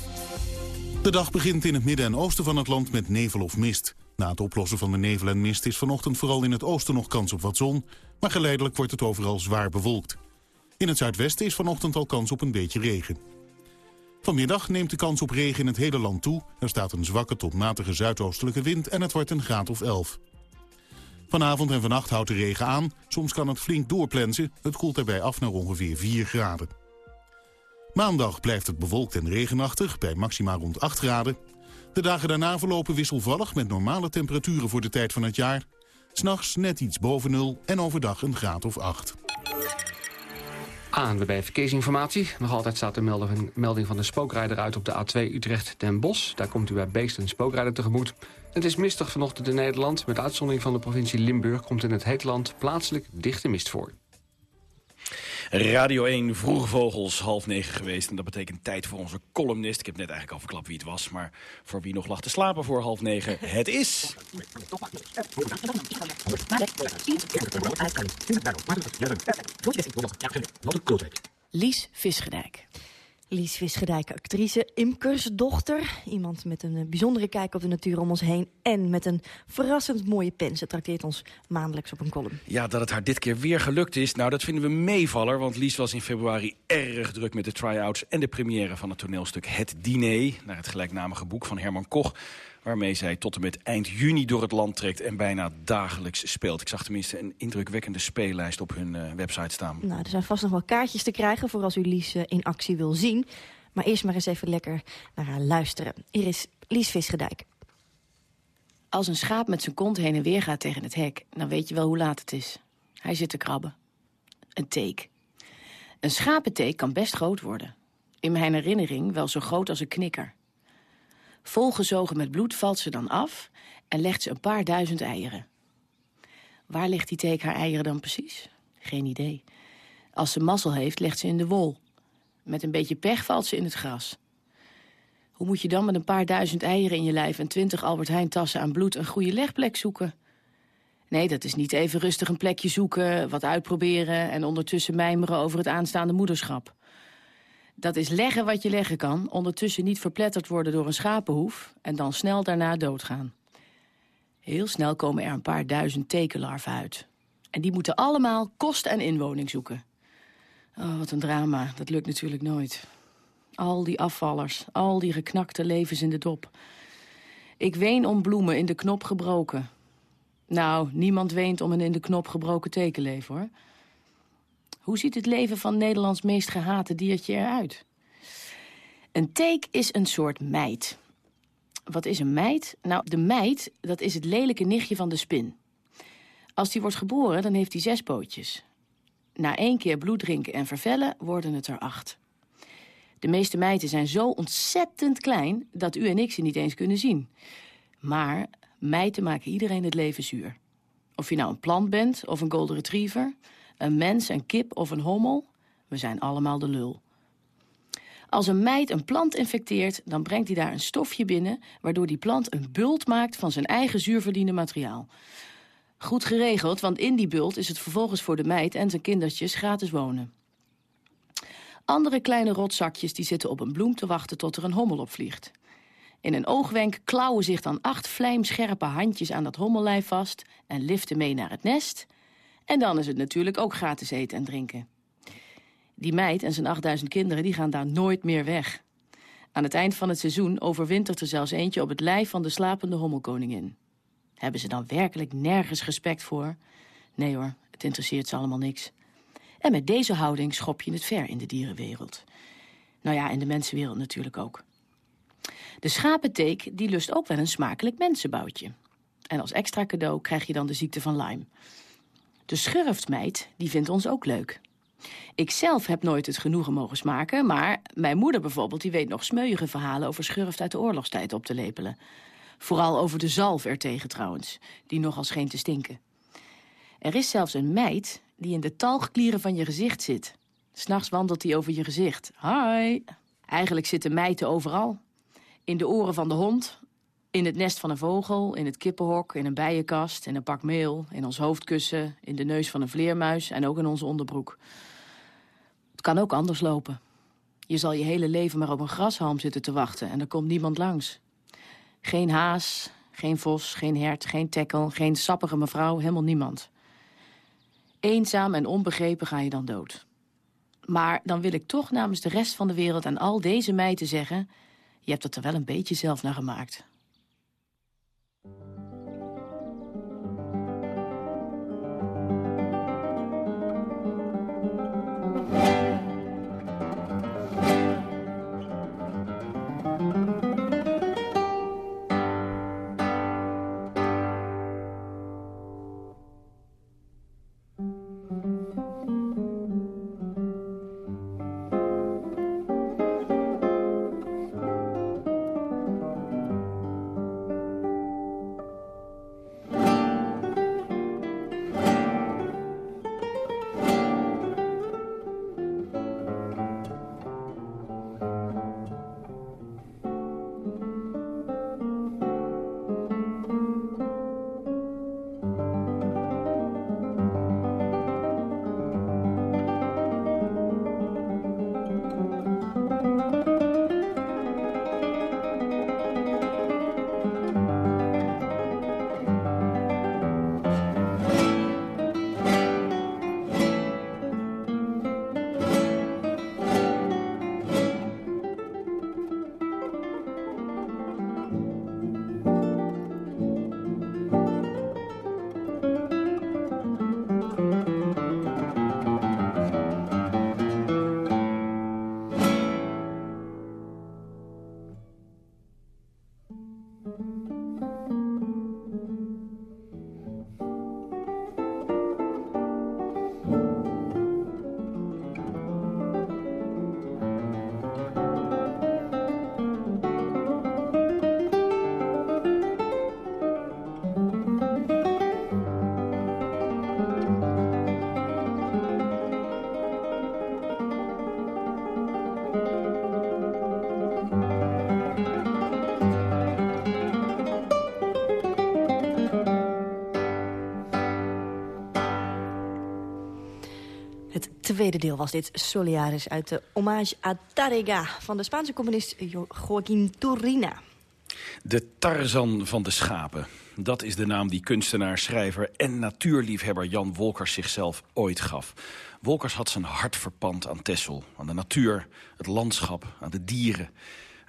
De dag begint in het midden en oosten van het land met nevel of mist. Na het oplossen van de nevel en mist is vanochtend vooral in het oosten nog kans op wat zon, maar geleidelijk wordt het overal zwaar bewolkt. In het zuidwesten is vanochtend al kans op een beetje regen. Vanmiddag neemt de kans op regen in het hele land toe. Er staat een zwakke tot matige zuidoostelijke wind en het wordt een graad of 11. Vanavond en vannacht houdt de regen aan. Soms kan het flink doorplensen. Het koelt daarbij af naar ongeveer 4 graden. Maandag blijft het bewolkt en regenachtig bij maxima rond 8 graden. De dagen daarna verlopen wisselvallig met normale temperaturen voor de tijd van het jaar. S'nachts net iets boven nul en overdag een graad of 8. ANWB Verkeersinformatie. Nog altijd staat de melding, van de spookrijder uit op de A2 Utrecht-Den Bosch. Daar komt u bij Beest een spookrijder tegemoet. Het is mistig vanochtend in Nederland. Met uitzondering van de provincie Limburg komt in het heetland plaatselijk dichte mist voor. Radio 1, Vroege Vogels, half negen geweest. En dat betekent tijd voor onze columnist. Ik heb net eigenlijk al verklapt wie het was. Maar voor wie nog lag te slapen voor half negen, het is... Lies Visgedijk. Lies Visgedijk, actrice, imkersdochter. Iemand met een bijzondere kijk op de natuur om ons heen. En met een verrassend mooie pen. Ze trakteert ons maandelijks op een column. Ja, dat het haar dit keer weer gelukt is, nou dat vinden we meevaller. Want Lies was in februari erg druk met de try-outs en de première van het toneelstuk Het Diner. Naar het gelijknamige boek van Herman Koch waarmee zij tot en met eind juni door het land trekt en bijna dagelijks speelt. Ik zag tenminste een indrukwekkende speellijst op hun uh, website staan. Nou, er zijn vast nog wel kaartjes te krijgen voor als u Lies uh, in actie wil zien. Maar eerst maar eens even lekker naar haar luisteren. Hier is Lies Visgedijk. Als een schaap met zijn kont heen en weer gaat tegen het hek... dan weet je wel hoe laat het is. Hij zit te krabben. Een teek. Een schapenteek kan best groot worden. In mijn herinnering wel zo groot als een knikker. Volgezogen met bloed valt ze dan af en legt ze een paar duizend eieren. Waar legt die teek haar eieren dan precies? Geen idee. Als ze mazzel heeft, legt ze in de wol. Met een beetje pech valt ze in het gras. Hoe moet je dan met een paar duizend eieren in je lijf... en twintig Albert Heijn tassen aan bloed een goede legplek zoeken? Nee, dat is niet even rustig een plekje zoeken, wat uitproberen... en ondertussen mijmeren over het aanstaande moederschap. Dat is leggen wat je leggen kan, ondertussen niet verpletterd worden door een schapenhoef... en dan snel daarna doodgaan. Heel snel komen er een paar duizend tekenlarven uit. En die moeten allemaal kost en inwoning zoeken. Oh, wat een drama. Dat lukt natuurlijk nooit. Al die afvallers, al die geknakte levens in de dop. Ik ween om bloemen in de knop gebroken. Nou, niemand weent om een in de knop gebroken tekenleven, hoor. Hoe ziet het leven van Nederlands meest gehate diertje eruit? Een teek is een soort meid. Wat is een meid? Nou, de meid, dat is het lelijke nichtje van de spin. Als die wordt geboren, dan heeft hij zes pootjes. Na één keer bloed drinken en vervellen, worden het er acht. De meeste meiden zijn zo ontzettend klein... dat u en ik ze niet eens kunnen zien. Maar meiden maken iedereen het leven zuur. Of je nou een plant bent of een golden retriever... een mens, een kip of een hommel... we zijn allemaal de lul. Als een meid een plant infecteert, dan brengt hij daar een stofje binnen... waardoor die plant een bult maakt van zijn eigen zuurverdiende materiaal. Goed geregeld, want in die bult is het vervolgens voor de meid en zijn kindertjes gratis wonen. Andere kleine rotzakjes die zitten op een bloem te wachten tot er een hommel op vliegt. In een oogwenk klauwen zich dan acht vlijmscherpe handjes aan dat hommellijf vast... en liften mee naar het nest. En dan is het natuurlijk ook gratis eten en drinken. Die meid en zijn 8000 kinderen die gaan daar nooit meer weg. Aan het eind van het seizoen overwintert er zelfs eentje op het lijf van de slapende hommelkoningin. Hebben ze dan werkelijk nergens respect voor? Nee hoor, het interesseert ze allemaal niks. En met deze houding schop je het ver in de dierenwereld. Nou ja, in de mensenwereld natuurlijk ook. De schapenteek die lust ook wel een smakelijk mensenboutje. En als extra cadeau krijg je dan de ziekte van Lyme. De schurftmeid die vindt ons ook leuk. Ik zelf heb nooit het genoegen mogen smaken, maar mijn moeder bijvoorbeeld... die weet nog smeuïge verhalen over schurft uit de oorlogstijd op te lepelen. Vooral over de zalf ertegen trouwens, die nogal scheen te stinken. Er is zelfs een meid die in de talgklieren van je gezicht zit. S'nachts wandelt hij over je gezicht. Hi. Eigenlijk zitten mijten overal. In de oren van de hond, in het nest van een vogel, in het kippenhok, in een bijenkast, in een pak meel, in ons hoofdkussen, in de neus van een vleermuis en ook in onze onderbroek. Het kan ook anders lopen. Je zal je hele leven maar op een grashalm zitten te wachten en er komt niemand langs. Geen haas, geen vos, geen hert, geen tekkel, geen sappige mevrouw, helemaal niemand. Eenzaam en onbegrepen ga je dan dood. Maar dan wil ik toch namens de rest van de wereld aan al deze meiden zeggen... je hebt het er wel een beetje zelf naar gemaakt. Tweede deel was dit Soliaris uit de Hommage à Tarrega... van de Spaanse componist Joaquín Turina. De Tarzan van de schapen. Dat is de naam die kunstenaar, schrijver en natuurliefhebber Jan Wolkers zichzelf ooit gaf. Wolkers had zijn hart verpand aan Texel, aan de natuur, het landschap, aan de dieren.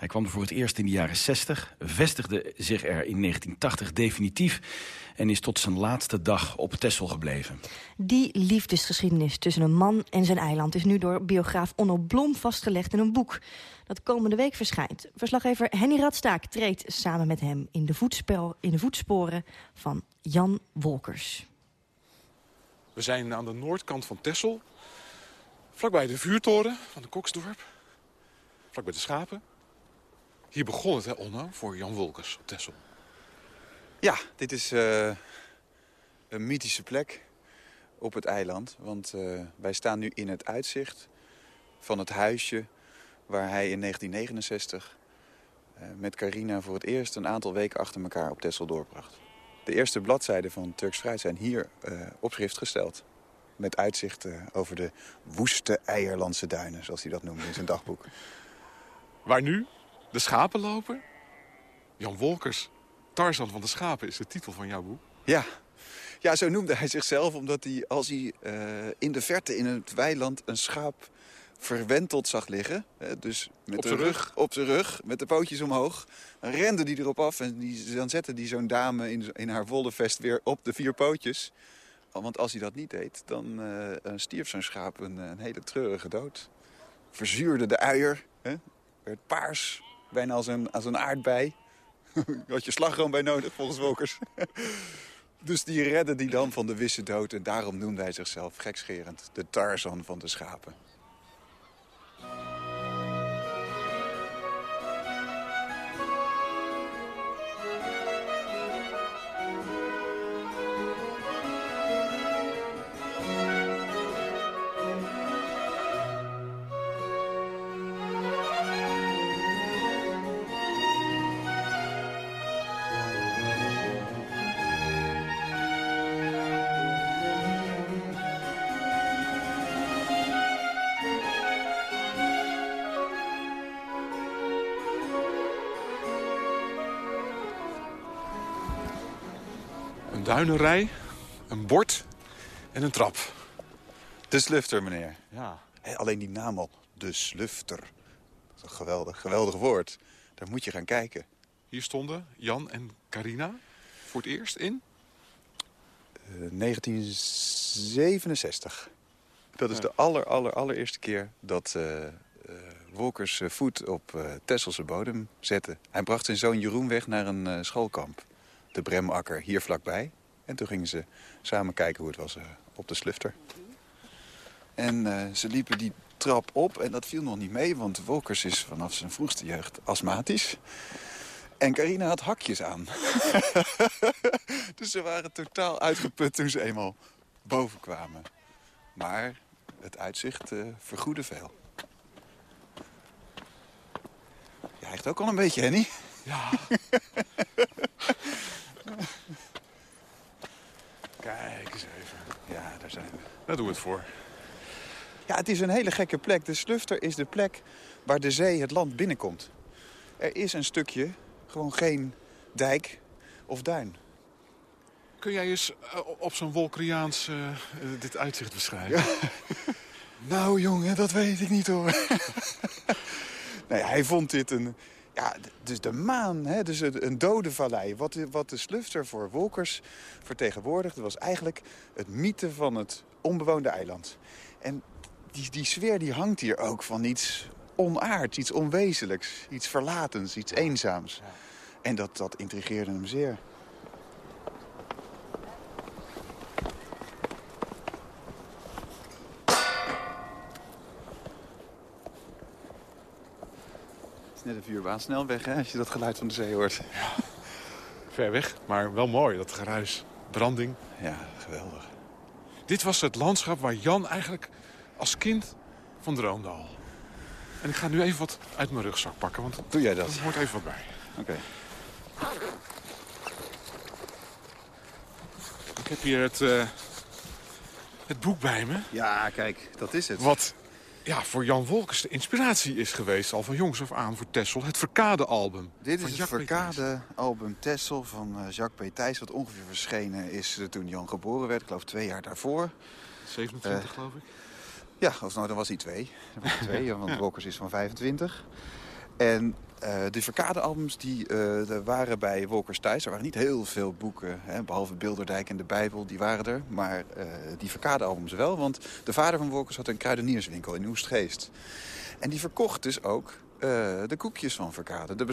Hij kwam er voor het eerst in de jaren 60, vestigde zich er in 1980 definitief... en is tot zijn laatste dag op Texel gebleven. Die liefdesgeschiedenis tussen een man en zijn eiland... is nu door biograaf Onno Blom vastgelegd in een boek... dat komende week verschijnt. Verslaggever Henny Radstaak treedt samen met hem... in de, voetspel, in de voetsporen van Jan Wolkers. We zijn aan de noordkant van Texel. Vlakbij de vuurtoren van de Koksdorp. Vlakbij de schapen. Hier begon het, hè, Onno, voor Jan Wolkers op Texel. Ja, dit is uh, een mythische plek op het eiland. Want uh, wij staan nu in het uitzicht van het huisje... waar hij in 1969 uh, met Carina voor het eerst een aantal weken achter elkaar op Texel doorbracht. De eerste bladzijden van Turks Fruit zijn hier op schrift gesteld. Met uitzicht over de woeste Eierlandse duinen, zoals hij dat noemde in zijn dagboek. Waar nu? De schapenloper? Jan Wolkers, Tarzan van de schapen is de titel van jouw boek. Ja, ja zo noemde hij zichzelf omdat hij als hij uh, in de verte in het weiland een schaap verwenteld zag liggen. Hè, dus met op de rug, rug, op zijn rug, met de pootjes omhoog. Dan rende hij erop af en die, dan zette hij zo'n dame in, in haar vest weer op de vier pootjes. Want als hij dat niet deed, dan uh, stierf zo'n schaap een, een, hele treurige dood. Verzuurde de uier, hè, werd paars, bijna als een, als een aardbei. had je slagroom bij nodig, volgens Wolkers. Dus die redden die dan van de wisse dood. En daarom noemde hij zichzelf gekscherend de Tarzan van de schapen. Een duinenrij, een bord en een trap. De slufter, meneer. Ja. Hé, alleen die naam al. De slufter. Dat is een geweldig, geweldig woord. Daar moet je gaan kijken. Hier stonden Jan en Carina voor het eerst in. Eh, 1967. Dat is Ja. de aller, aller, allereerste keer dat eh eh, Wolkers eh, voet op eh Tesselse bodem zette. Hij bracht zijn zoon Jeroen weg naar een eh, schoolkamp. De Bremakker, hier vlakbij. En toen gingen ze samen kijken hoe het was eh, op de slufter. En eh, ze liepen die trap op en dat viel nog niet mee... want Wolkers is vanaf zijn vroegste jeugd astmatisch. En Carina had hakjes aan. dus ze waren totaal uitgeput toen ze eenmaal boven kwamen. Maar het uitzicht eh vergoedde veel. Je hijgt ook al een beetje, Henny. Ja. Kijk eens even. Ja, daar zijn we. Daar doen we het voor. Ja, het is een hele gekke plek. De Slufter is de plek waar de zee het land binnenkomt. Er is een stukje, gewoon geen dijk of duin. Kun jij eens eh, op zo'n Wolkeriaans eh, eh, dit uitzicht beschrijven? Nou, jongen, dat weet ik niet hoor. nee, hij vond dit een... Ja, dus de maan, hè, dus een een dode vallei. Wat de, wat de Slufter voor Wolkers vertegenwoordigde... was eigenlijk het mythe van het onbewoonde eiland. En die, die sfeer die hangt hier ook van iets onaards, iets onwezenlijks. Iets verlatens, iets eenzaams. En dat, dat intrigeerde hem zeer. Is net een vuurbaan snelweg, hè, als je dat geluid van de zee hoort. Ver weg, maar wel mooi, dat geruis. Branding. Ja, geweldig. Dit was het landschap waar Jan eigenlijk als kind van droomde al. En ik ga nu even wat uit mijn rugzak pakken, want Doe jij dat? er hoort even wat bij. Oké. Ik heb hier het, eh, het boek bij me. Ja, kijk, dat is het. Wat ja, voor Jan Wolkers de inspiratie is geweest, al van jongs af aan, voor Tessel. Het Verkade-album. Dit is het. Verkade-album Tessel van eh, Jacques P. Thijs... wat ongeveer verschenen is eh, toen Jan geboren werd. Ik geloof twee jaar daarvoor. 27, Eh, geloof ik. Ja, of nou, dan was hij twee. Dan was hij twee, ja, want Wolkers is van 25. En eh de Verkade-albums die, eh, waren bij Wolkers thuis. Er waren niet heel veel boeken, hè, behalve Bilderdijk en de Bijbel, die waren er. Maar eh, die Verkade-albums wel, want de vader van Wolkers had een kruidenierswinkel in Oestgeest. En die verkocht dus ook de koekjes van Verkade, de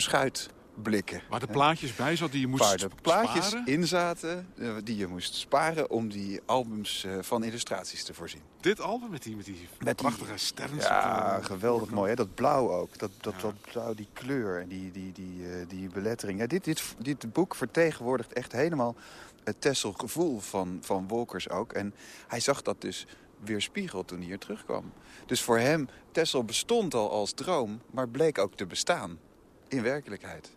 beschuitblikken. Waar de plaatjes bij zat die je moest Waar de plaatjes sparen. in zaten eh, die je moest sparen om die albums eh, van illustraties te voorzien. Dit album met die, met die Met die- prachtige sterren. Ja, geweldig mooi. Hè? Dat blauw ook. Dat, dat, dat blauw, die kleur en die, die, die, eh, die belettering. Ja, dit, dit, dit boek vertegenwoordigt echt helemaal het Tessel gevoel van, van Wolkers ook. En hij zag dat dus weerspiegeld toen hij hier terugkwam. Dus voor hem, Tessel bestond al als droom, maar bleek ook te bestaan in werkelijkheid.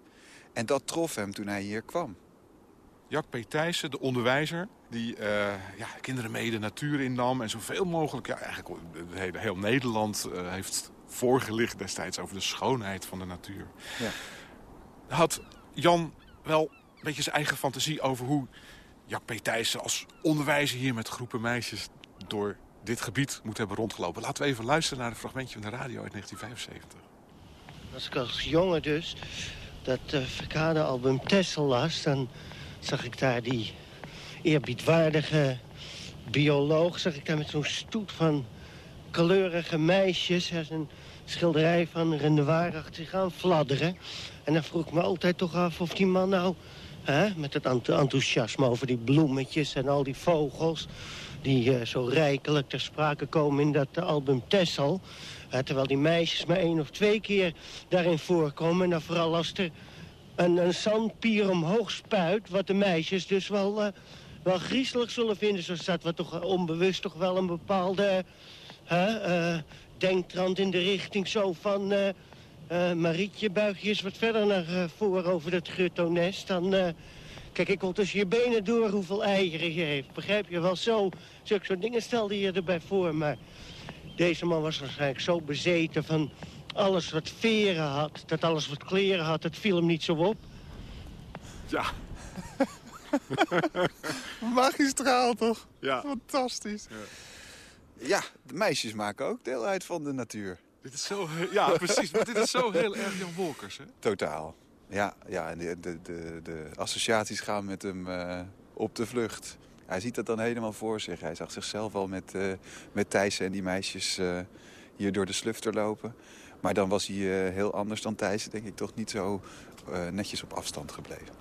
En dat trof hem toen hij hier kwam. Jacques P. Thijssen, de onderwijzer, die eh, ja, kinderen mee de natuur innam... en zoveel mogelijk, ja, eigenlijk het hele, heel Nederland eh, heeft voorgelicht destijds... over de schoonheid van de natuur. Ja. Had Jan wel een beetje zijn eigen fantasie over hoe Jacques P. Thijssen... als onderwijzer hier met groepen meisjes door dit gebied moet hebben rondgelopen. Laten we even luisteren naar een fragmentje van de radio uit 1975. Als ik als jongen dus dat uh, Verkade-album Tessel las... dan zag ik daar die eerbiedwaardige bioloog... zag ik daar met zo'n stoet van kleurige meisjes... en een schilderij van Renoir achter zich aan fladderen. En dan vroeg ik me altijd toch af of die man nou Hè? Met het enth- enthousiasme over die bloemetjes en al die vogels... die eh, zo rijkelijk ter sprake komen in dat album Tessel. Terwijl die meisjes maar één of twee keer daarin voorkomen. En dan vooral als er een, een zandpier omhoog spuit... wat de meisjes dus wel, eh, wel griezelig zullen vinden. Zo staat wat toch onbewust toch wel een bepaalde... eh, denktrand in de richting zo van... eh, Marietje, buig je eens wat verder naar voren over dat gruttonest. Dan, kijk, ik wil tussen je benen door hoeveel eieren je heeft. Begrijp je wel zo? Zulke soort dingen stelde je erbij voor. Maar deze man was waarschijnlijk zo bezeten van alles wat veren had. Dat alles wat kleren had, dat viel hem niet zo op. Ja. Magistraal toch? Ja. Fantastisch. Ja. de meisjes maken ook deel uit van de natuur. Dit is zo, ja, precies. Maar dit is zo heel erg Jan Wolkers, hè? Totaal. Ja, ja en de, de, de, de associaties gaan met hem eh, op de vlucht. Hij ziet dat dan helemaal voor zich. Hij zag zichzelf al met, eh met Thijssen en die meisjes eh, hier door de slufter lopen. Maar dan was hij eh, heel anders dan Thijssen, denk ik, toch niet zo netjes op afstand gebleven.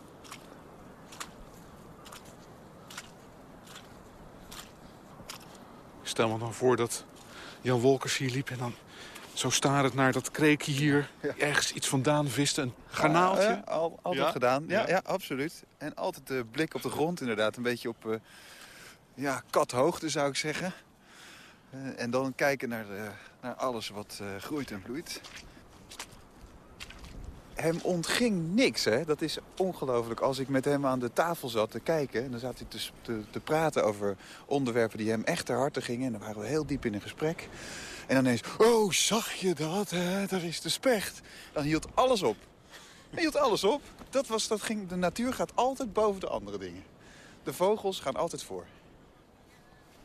Ik stel me dan voor dat Jan Wolkers hier liep en dan zo starend naar dat kreekje hier. Ergens iets vandaan viste, een garnaaltje. Ja, eh, al, altijd Ja? gedaan. Ja, Ja. ja. absoluut. En altijd de blik op de grond inderdaad. Een beetje op eh, ja, kathoogte zou ik zeggen. Eh, en dan kijken naar, eh, naar alles wat eh, groeit en bloeit. Hem ontging niks, hè. Dat is ongelooflijk. Als ik met hem aan de tafel zat te kijken... en dan zat hij te, te, te praten over onderwerpen die hem echt ter harte gingen... en dan waren we heel diep in een gesprek. En dan ineens... Oh, zag je dat? Hè? Daar is de specht. Dan hield alles op. Hij hield alles op. Dat was, dat ging, de natuur gaat altijd boven de andere dingen. De vogels gaan altijd voor.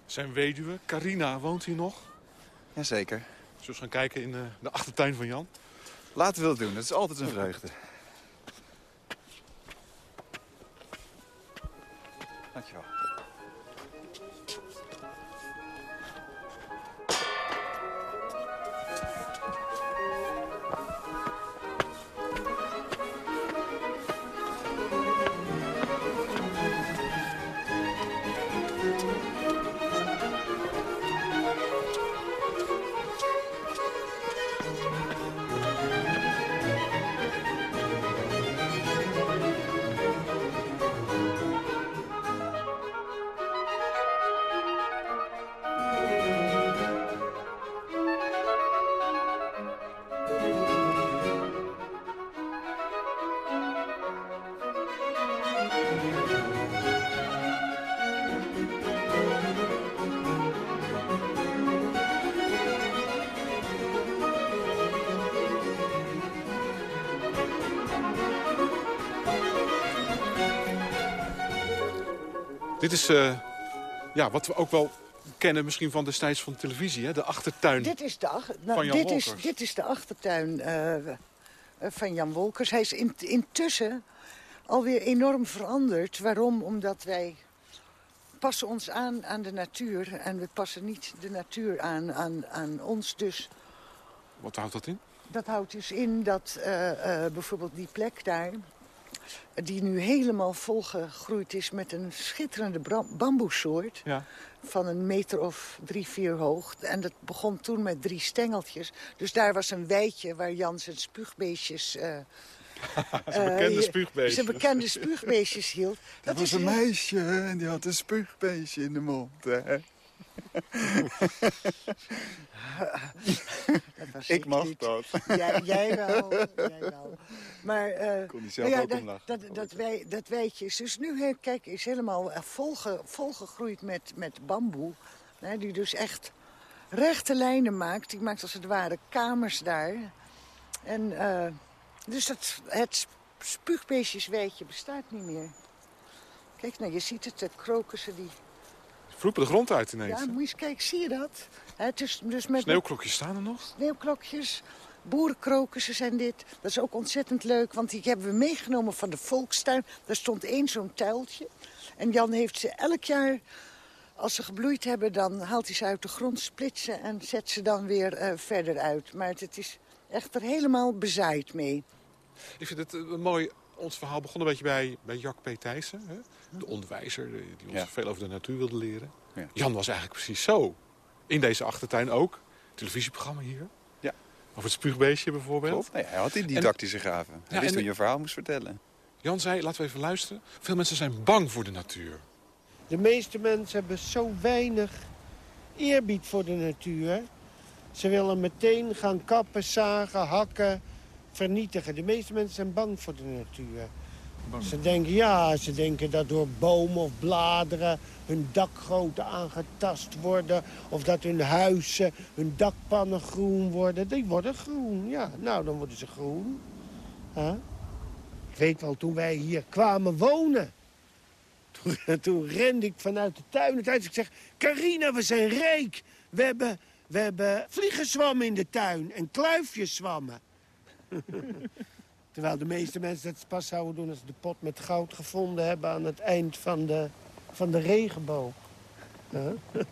Zijn weduwe, Carina, woont hier nog. Jazeker. Zullen we eens gaan kijken in eh, de achtertuin van Jan? Laten we dat doen. Dat is altijd een vreugde. Dankjewel. Is eh, ja, wat we ook wel kennen misschien van destijds van televisie, hè? de achtertuin. Dit is de, ach- nou, Van Jan dit is, Wolkers. dit is de achtertuin eh, eh, van Jan Wolkers. Hij is in, intussen alweer enorm veranderd. Waarom? Omdat wij passen ons aan aan de natuur. En we passen niet de natuur aan, aan, aan ons. Dus Wat houdt dat in? dat houdt dus in dat bijvoorbeeld die plek daar... die nu helemaal volgegroeid is met een schitterende bamboesoort... Ja. van een meter of drie, vier hoog. En dat begon toen met drie stengeltjes. Dus daar was een weidje waar Jan zijn spuugbeestjes... eh, Zijn eh, bekende spuugbeestjes. Zijn bekende spuugbeestjes hield. Dat was is een meisje en die had een spuugbeestje in de mond. Hè? Was ik mag niet. dat. Jij, jij wel, jij wel. Maar, Kon hij zelf ja, ook dat. Dat, dat, wij, dat is dus nu, kijk, is helemaal eh, volge, volgegroeid met, met bamboe. Hè, die dus echt rechte lijnen maakt. Die maakt als het ware kamers daar. En eh, dus dat, het spuugbeestjesweidje bestaat niet meer. Kijk, nou, je ziet het, de krokussen die... Vloepen de grond uit ineens. Ja, moet je eens kijken, zie je dat? Het is dus met Sneeuwklokjes staan er nog. sneeuwklokjes, boerenkrokussen zijn dit. Dat is ook ontzettend leuk, want die hebben we meegenomen van de volkstuin. Daar stond één zo'n tuiltje. En Jan heeft ze elk jaar, als ze gebloeid hebben... dan haalt hij ze uit de grond, split ze en zet ze dan weer eh, verder uit. Maar het, het is echt er helemaal bezaaid mee. Ik vind het een mooi Ons verhaal begon een beetje bij, bij Jack P. Thijssen. Hè? De onderwijzer die die ons Ja. veel over de natuur wilde leren. Ja. Jan was eigenlijk precies zo. In deze achtertuin ook. Televisieprogramma hier. Ja. Over het spuugbeestje bijvoorbeeld. Klopt. Nee, hij had die En- didactische gaven. Hij Ja, wist hoe je een verhaal moest vertellen. Jan zei, laten we even luisteren. Veel mensen zijn bang voor de natuur. De meeste mensen hebben zo weinig eerbied voor de natuur. Ze willen meteen gaan kappen, zagen, hakken, vernietigen. De meeste mensen zijn bang voor de natuur. Ze denken, ja, ze denken dat door bomen of bladeren hun dakgoten aangetast worden. Of dat hun huizen, hun dakpannen groen worden. Die worden groen, ja. Nou, dan worden ze groen. Huh? Ik weet wel, toen wij hier kwamen wonen... Toen, toen rende ik vanuit de tuin het uit. Ik zeg, Carina, we zijn rijk. We hebben, we hebben vliegenzwammen in de tuin en kluifjeszwammen. Terwijl de meeste mensen dat pas zouden doen... als ze de pot met goud gevonden hebben aan het eind van de, van de regenboog. Huh?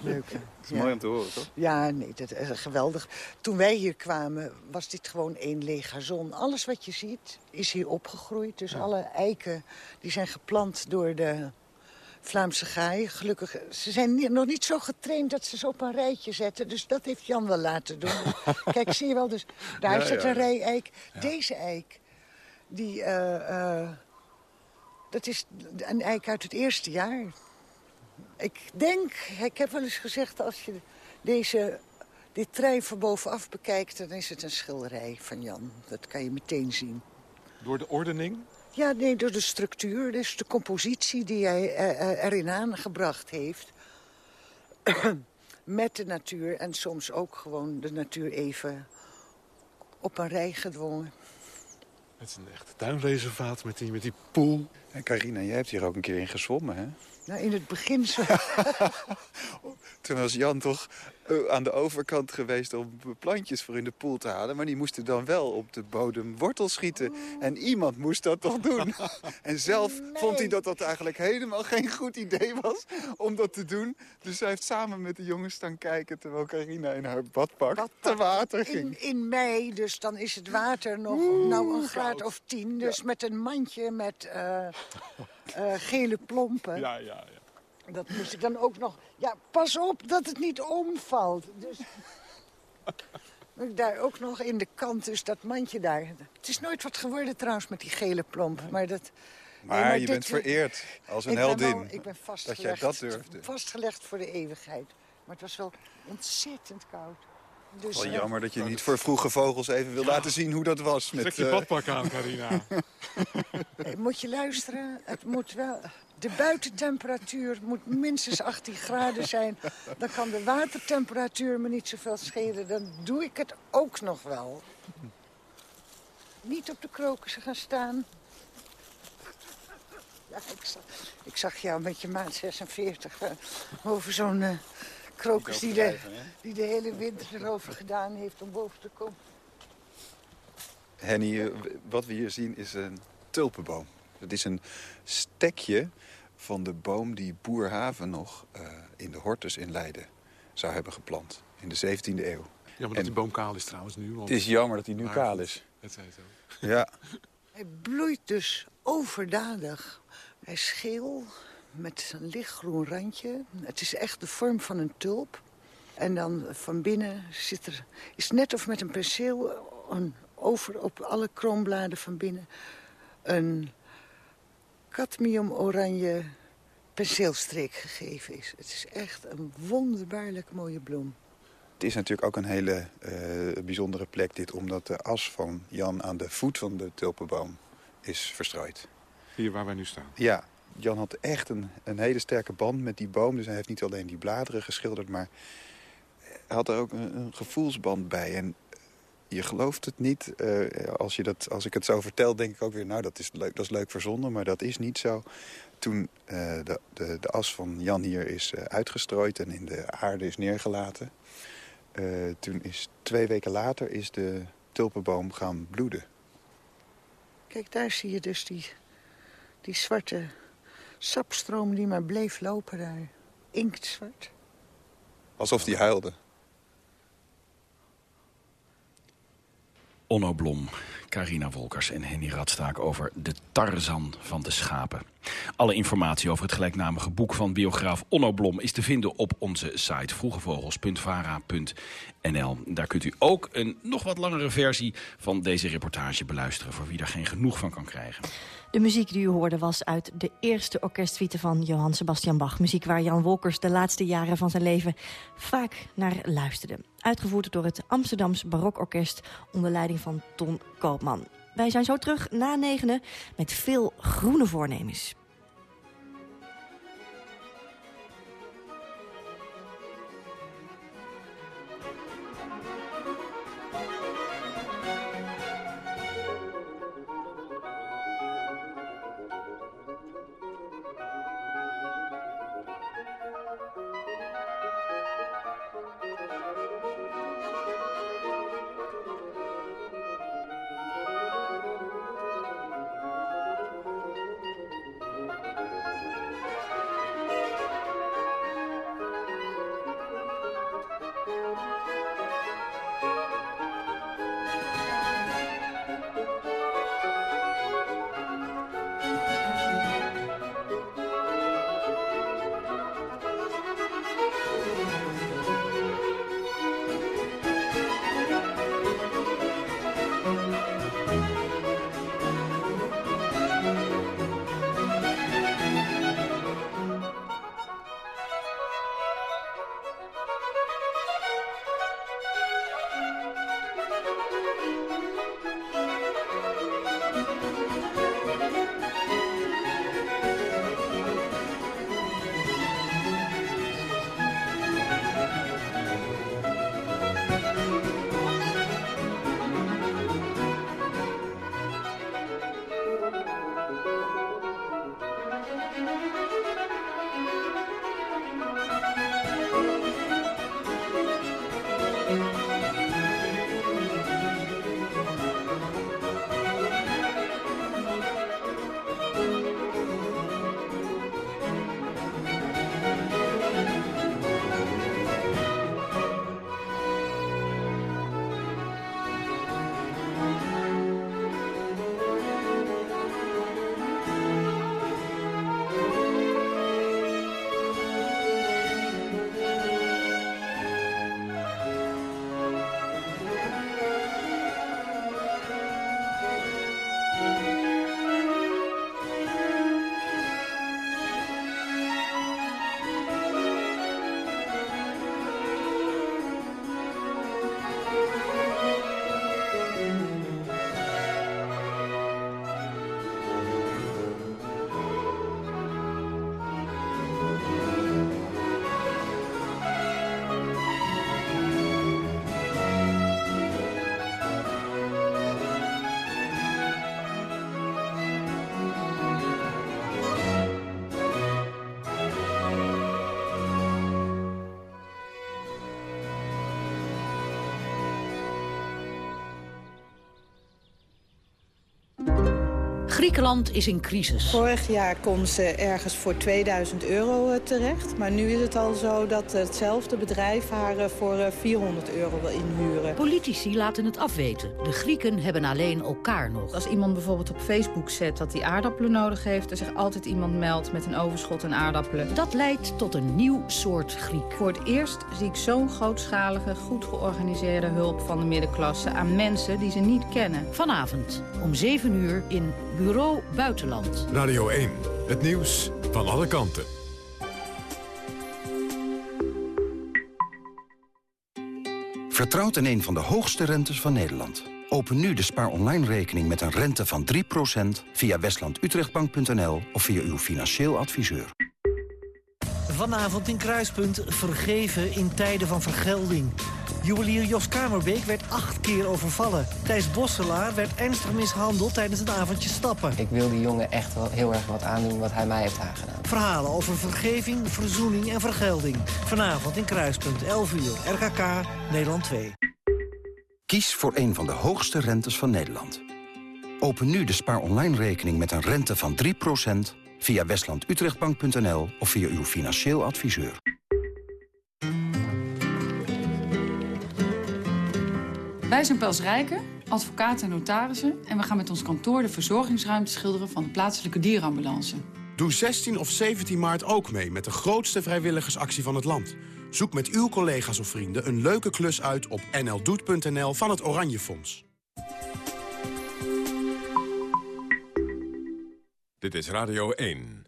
Leuk, hè? Dat is mooi om te horen, toch? Ja, nee, dat is geweldig. Toen wij hier kwamen, was dit gewoon één leeg gazon. Alles wat je ziet, is hier opgegroeid. Dus alle eiken die zijn geplant door de Vlaamse gaai. Gelukkig, ze zijn nog niet zo getraind dat ze ze op een rijtje zetten. Dus dat heeft Jan wel laten doen. Kijk, zie je wel, dus daar Ja, zit ja, een rij eik. Deze eik, die, eh, eh, dat is een eik uit het eerste jaar. Ik denk, ik heb wel eens gezegd, als je deze, dit trein van bovenaf bekijkt... dan is het een schilderij van Jan. Dat kan je meteen zien. Door de ordening. Ja, nee, door de structuur, dus de compositie die hij eh, eh, erin aangebracht heeft. Met de natuur en soms ook gewoon de natuur even op een rij gedwongen. Het is een echt tuinreservaat met die, met die pool. En Carina, jij hebt hier ook een keer in gezwommen, hè? Nou, in het begin zo... Toen was Jan toch aan de overkant geweest om plantjes voor in de poel te halen. Maar die moesten dan wel op de bodem wortel schieten. En iemand moest dat toch doen. En zelf vond hij dat dat eigenlijk helemaal geen goed idee was om dat te doen. Dus hij heeft samen met de jongens staan kijken terwijl Carina in haar badpak te water ging. In, in mei, dus dan is het water nog nou een graad of tien. Dus met een mandje met eh, eh, gele plompen. Ja, ja, ja. Dat moest ik dan ook nog... Ja, pas op dat het niet omvalt. Dus... Moet ik daar ook nog in de kant, dus dat mandje daar. Het is nooit wat geworden trouwens met die gele plompen. Maar, dat... Maar, Nee, je dit- bent vereerd als een ik ben heldin. wel- ik ben dat vastgelegd, jij dat durfde. vastgelegd voor de eeuwigheid. Maar het was wel ontzettend koud. Dus, Wel eh, jammer dat je niet voor vroege vogels even wil laten zien hoe dat was. Met, Trek je eh, badpak aan, Carina. Eh, Moet je luisteren, het moet wel... De buitentemperatuur moet minstens 18 graden zijn. Dan kan de watertemperatuur me niet zoveel schelen. Dan doe ik het ook nog wel. Niet op de krokussen gaan staan. Ja, ik, zag, ik zag jou met je maat 46 eh, over zo'n eh krokus die de, die de hele winter erover gedaan heeft om boven te komen. Henny, eh, wat we hier zien is een tulpenboom. Het is een stekje van de boom die Boer Haven nog eh, in de Hortus in Leiden zou hebben geplant. In de 17e eeuw. Ja, maar dat die boom kaal is trouwens nu. Want... Het is jammer dat hij nu Maar kaal is. Het zij zo. Ja, Hij bloeit dus overdadig. Hij is geel met een lichtgroen randje. Het is echt de vorm van een tulp. En dan van binnen zit er, is net of met een penseel een, over op alle kroonbladen van binnen een cadmium-oranje penseelstreek gegeven is. Het is echt een wonderbaarlijk mooie bloem. het is natuurlijk ook een hele eh, bijzondere plek dit... omdat de as van Jan aan de voet van de tulpenboom is verstrooid. Hier waar wij nu staan. Ja, Jan had echt een, een hele sterke band met die boom. Dus hij heeft niet alleen die bladeren geschilderd, maar hij had er ook een, een gevoelsband bij. En je gelooft het niet. eh, als, je dat, als ik het zo vertel, denk ik ook weer... nou, dat is leuk, dat is leuk verzonnen, maar dat is niet zo. Toen eh, de, de, de as van Jan hier is eh, uitgestrooid en in de aarde is neergelaten... toen is twee weken later is de tulpenboom gaan bloeden. Kijk, daar zie je dus die, die zwarte sapstroom die maar bleef lopen daar. Inktzwart. Alsof die huilde. Onno Blom, Carina Wolkers en Henny Radstaak over de Tarzan van de schapen. Alle informatie over het gelijknamige boek van biograaf Onno Blom... is te vinden op onze site vroegevogels.vara.nl. Daar kunt u ook een nog wat langere versie van deze reportage beluisteren... voor wie daar geen genoeg van kan krijgen. De muziek die u hoorde was uit de eerste orkestsuite van Johann Sebastian Bach. Muziek waar Jan Wolkers de laatste jaren van zijn leven vaak naar luisterde. Uitgevoerd door het Amsterdams Barokorkest onder leiding van Ton Koopman. Wij zijn zo terug na negenen met veel groene voornemens. Thank you. Griekenland is in crisis. Vorig jaar kon ze ergens voor 2000 euro eh, terecht. Maar nu is het al zo dat hetzelfde bedrijf haar eh, voor 400 eh, euro wil inhuren. Politici laten het afweten. De Grieken hebben alleen elkaar nog. Als iemand bijvoorbeeld op Facebook zet dat hij aardappelen nodig heeft... er zich altijd iemand meldt met een overschot aan aardappelen. Dat leidt tot een nieuw soort Griek. Voor het eerst zie ik zo'n grootschalige, goed georganiseerde hulp van de middenklasse... aan mensen die ze niet kennen. Vanavond om 7 uur in Bureau Buitenland. Radio 1, het nieuws van alle kanten. Vertrouwt in een van de hoogste rentes van Nederland. Open nu de spaar online rekening met een rente van 3% via westlandutrechtbank.nl of via uw financieel adviseur. Vanavond in Kruispunt vergeven in tijden van vergelding. Juwelier Jos Kamerbeek werd acht keer overvallen. Thijs Bosselaar werd ernstig mishandeld tijdens een avondje stappen. Ik wil die jongen echt wel heel erg wat aandoen wat hij mij heeft aangedaan. Verhalen over vergeving, verzoening en vergelding. Vanavond in Kruispunt, 11 uur, RKK, Nederland 2. Kies voor een van de hoogste rentes van Nederland. Open nu de spaar online rekening met een rente van 3% via westlandutrechtbank.nl of via uw financieel adviseur. Wij zijn Pels Rijken advocaten en notarissen... en we gaan met ons kantoor de verzorgingsruimte schilderen van de plaatselijke dierenambulance. Doe 16 of 17 maart ook mee met de grootste vrijwilligersactie van het land. Zoek met uw collega's of vrienden een leuke klus uit op nldoet.nl van het Oranje Fonds. Dit is Radio 1.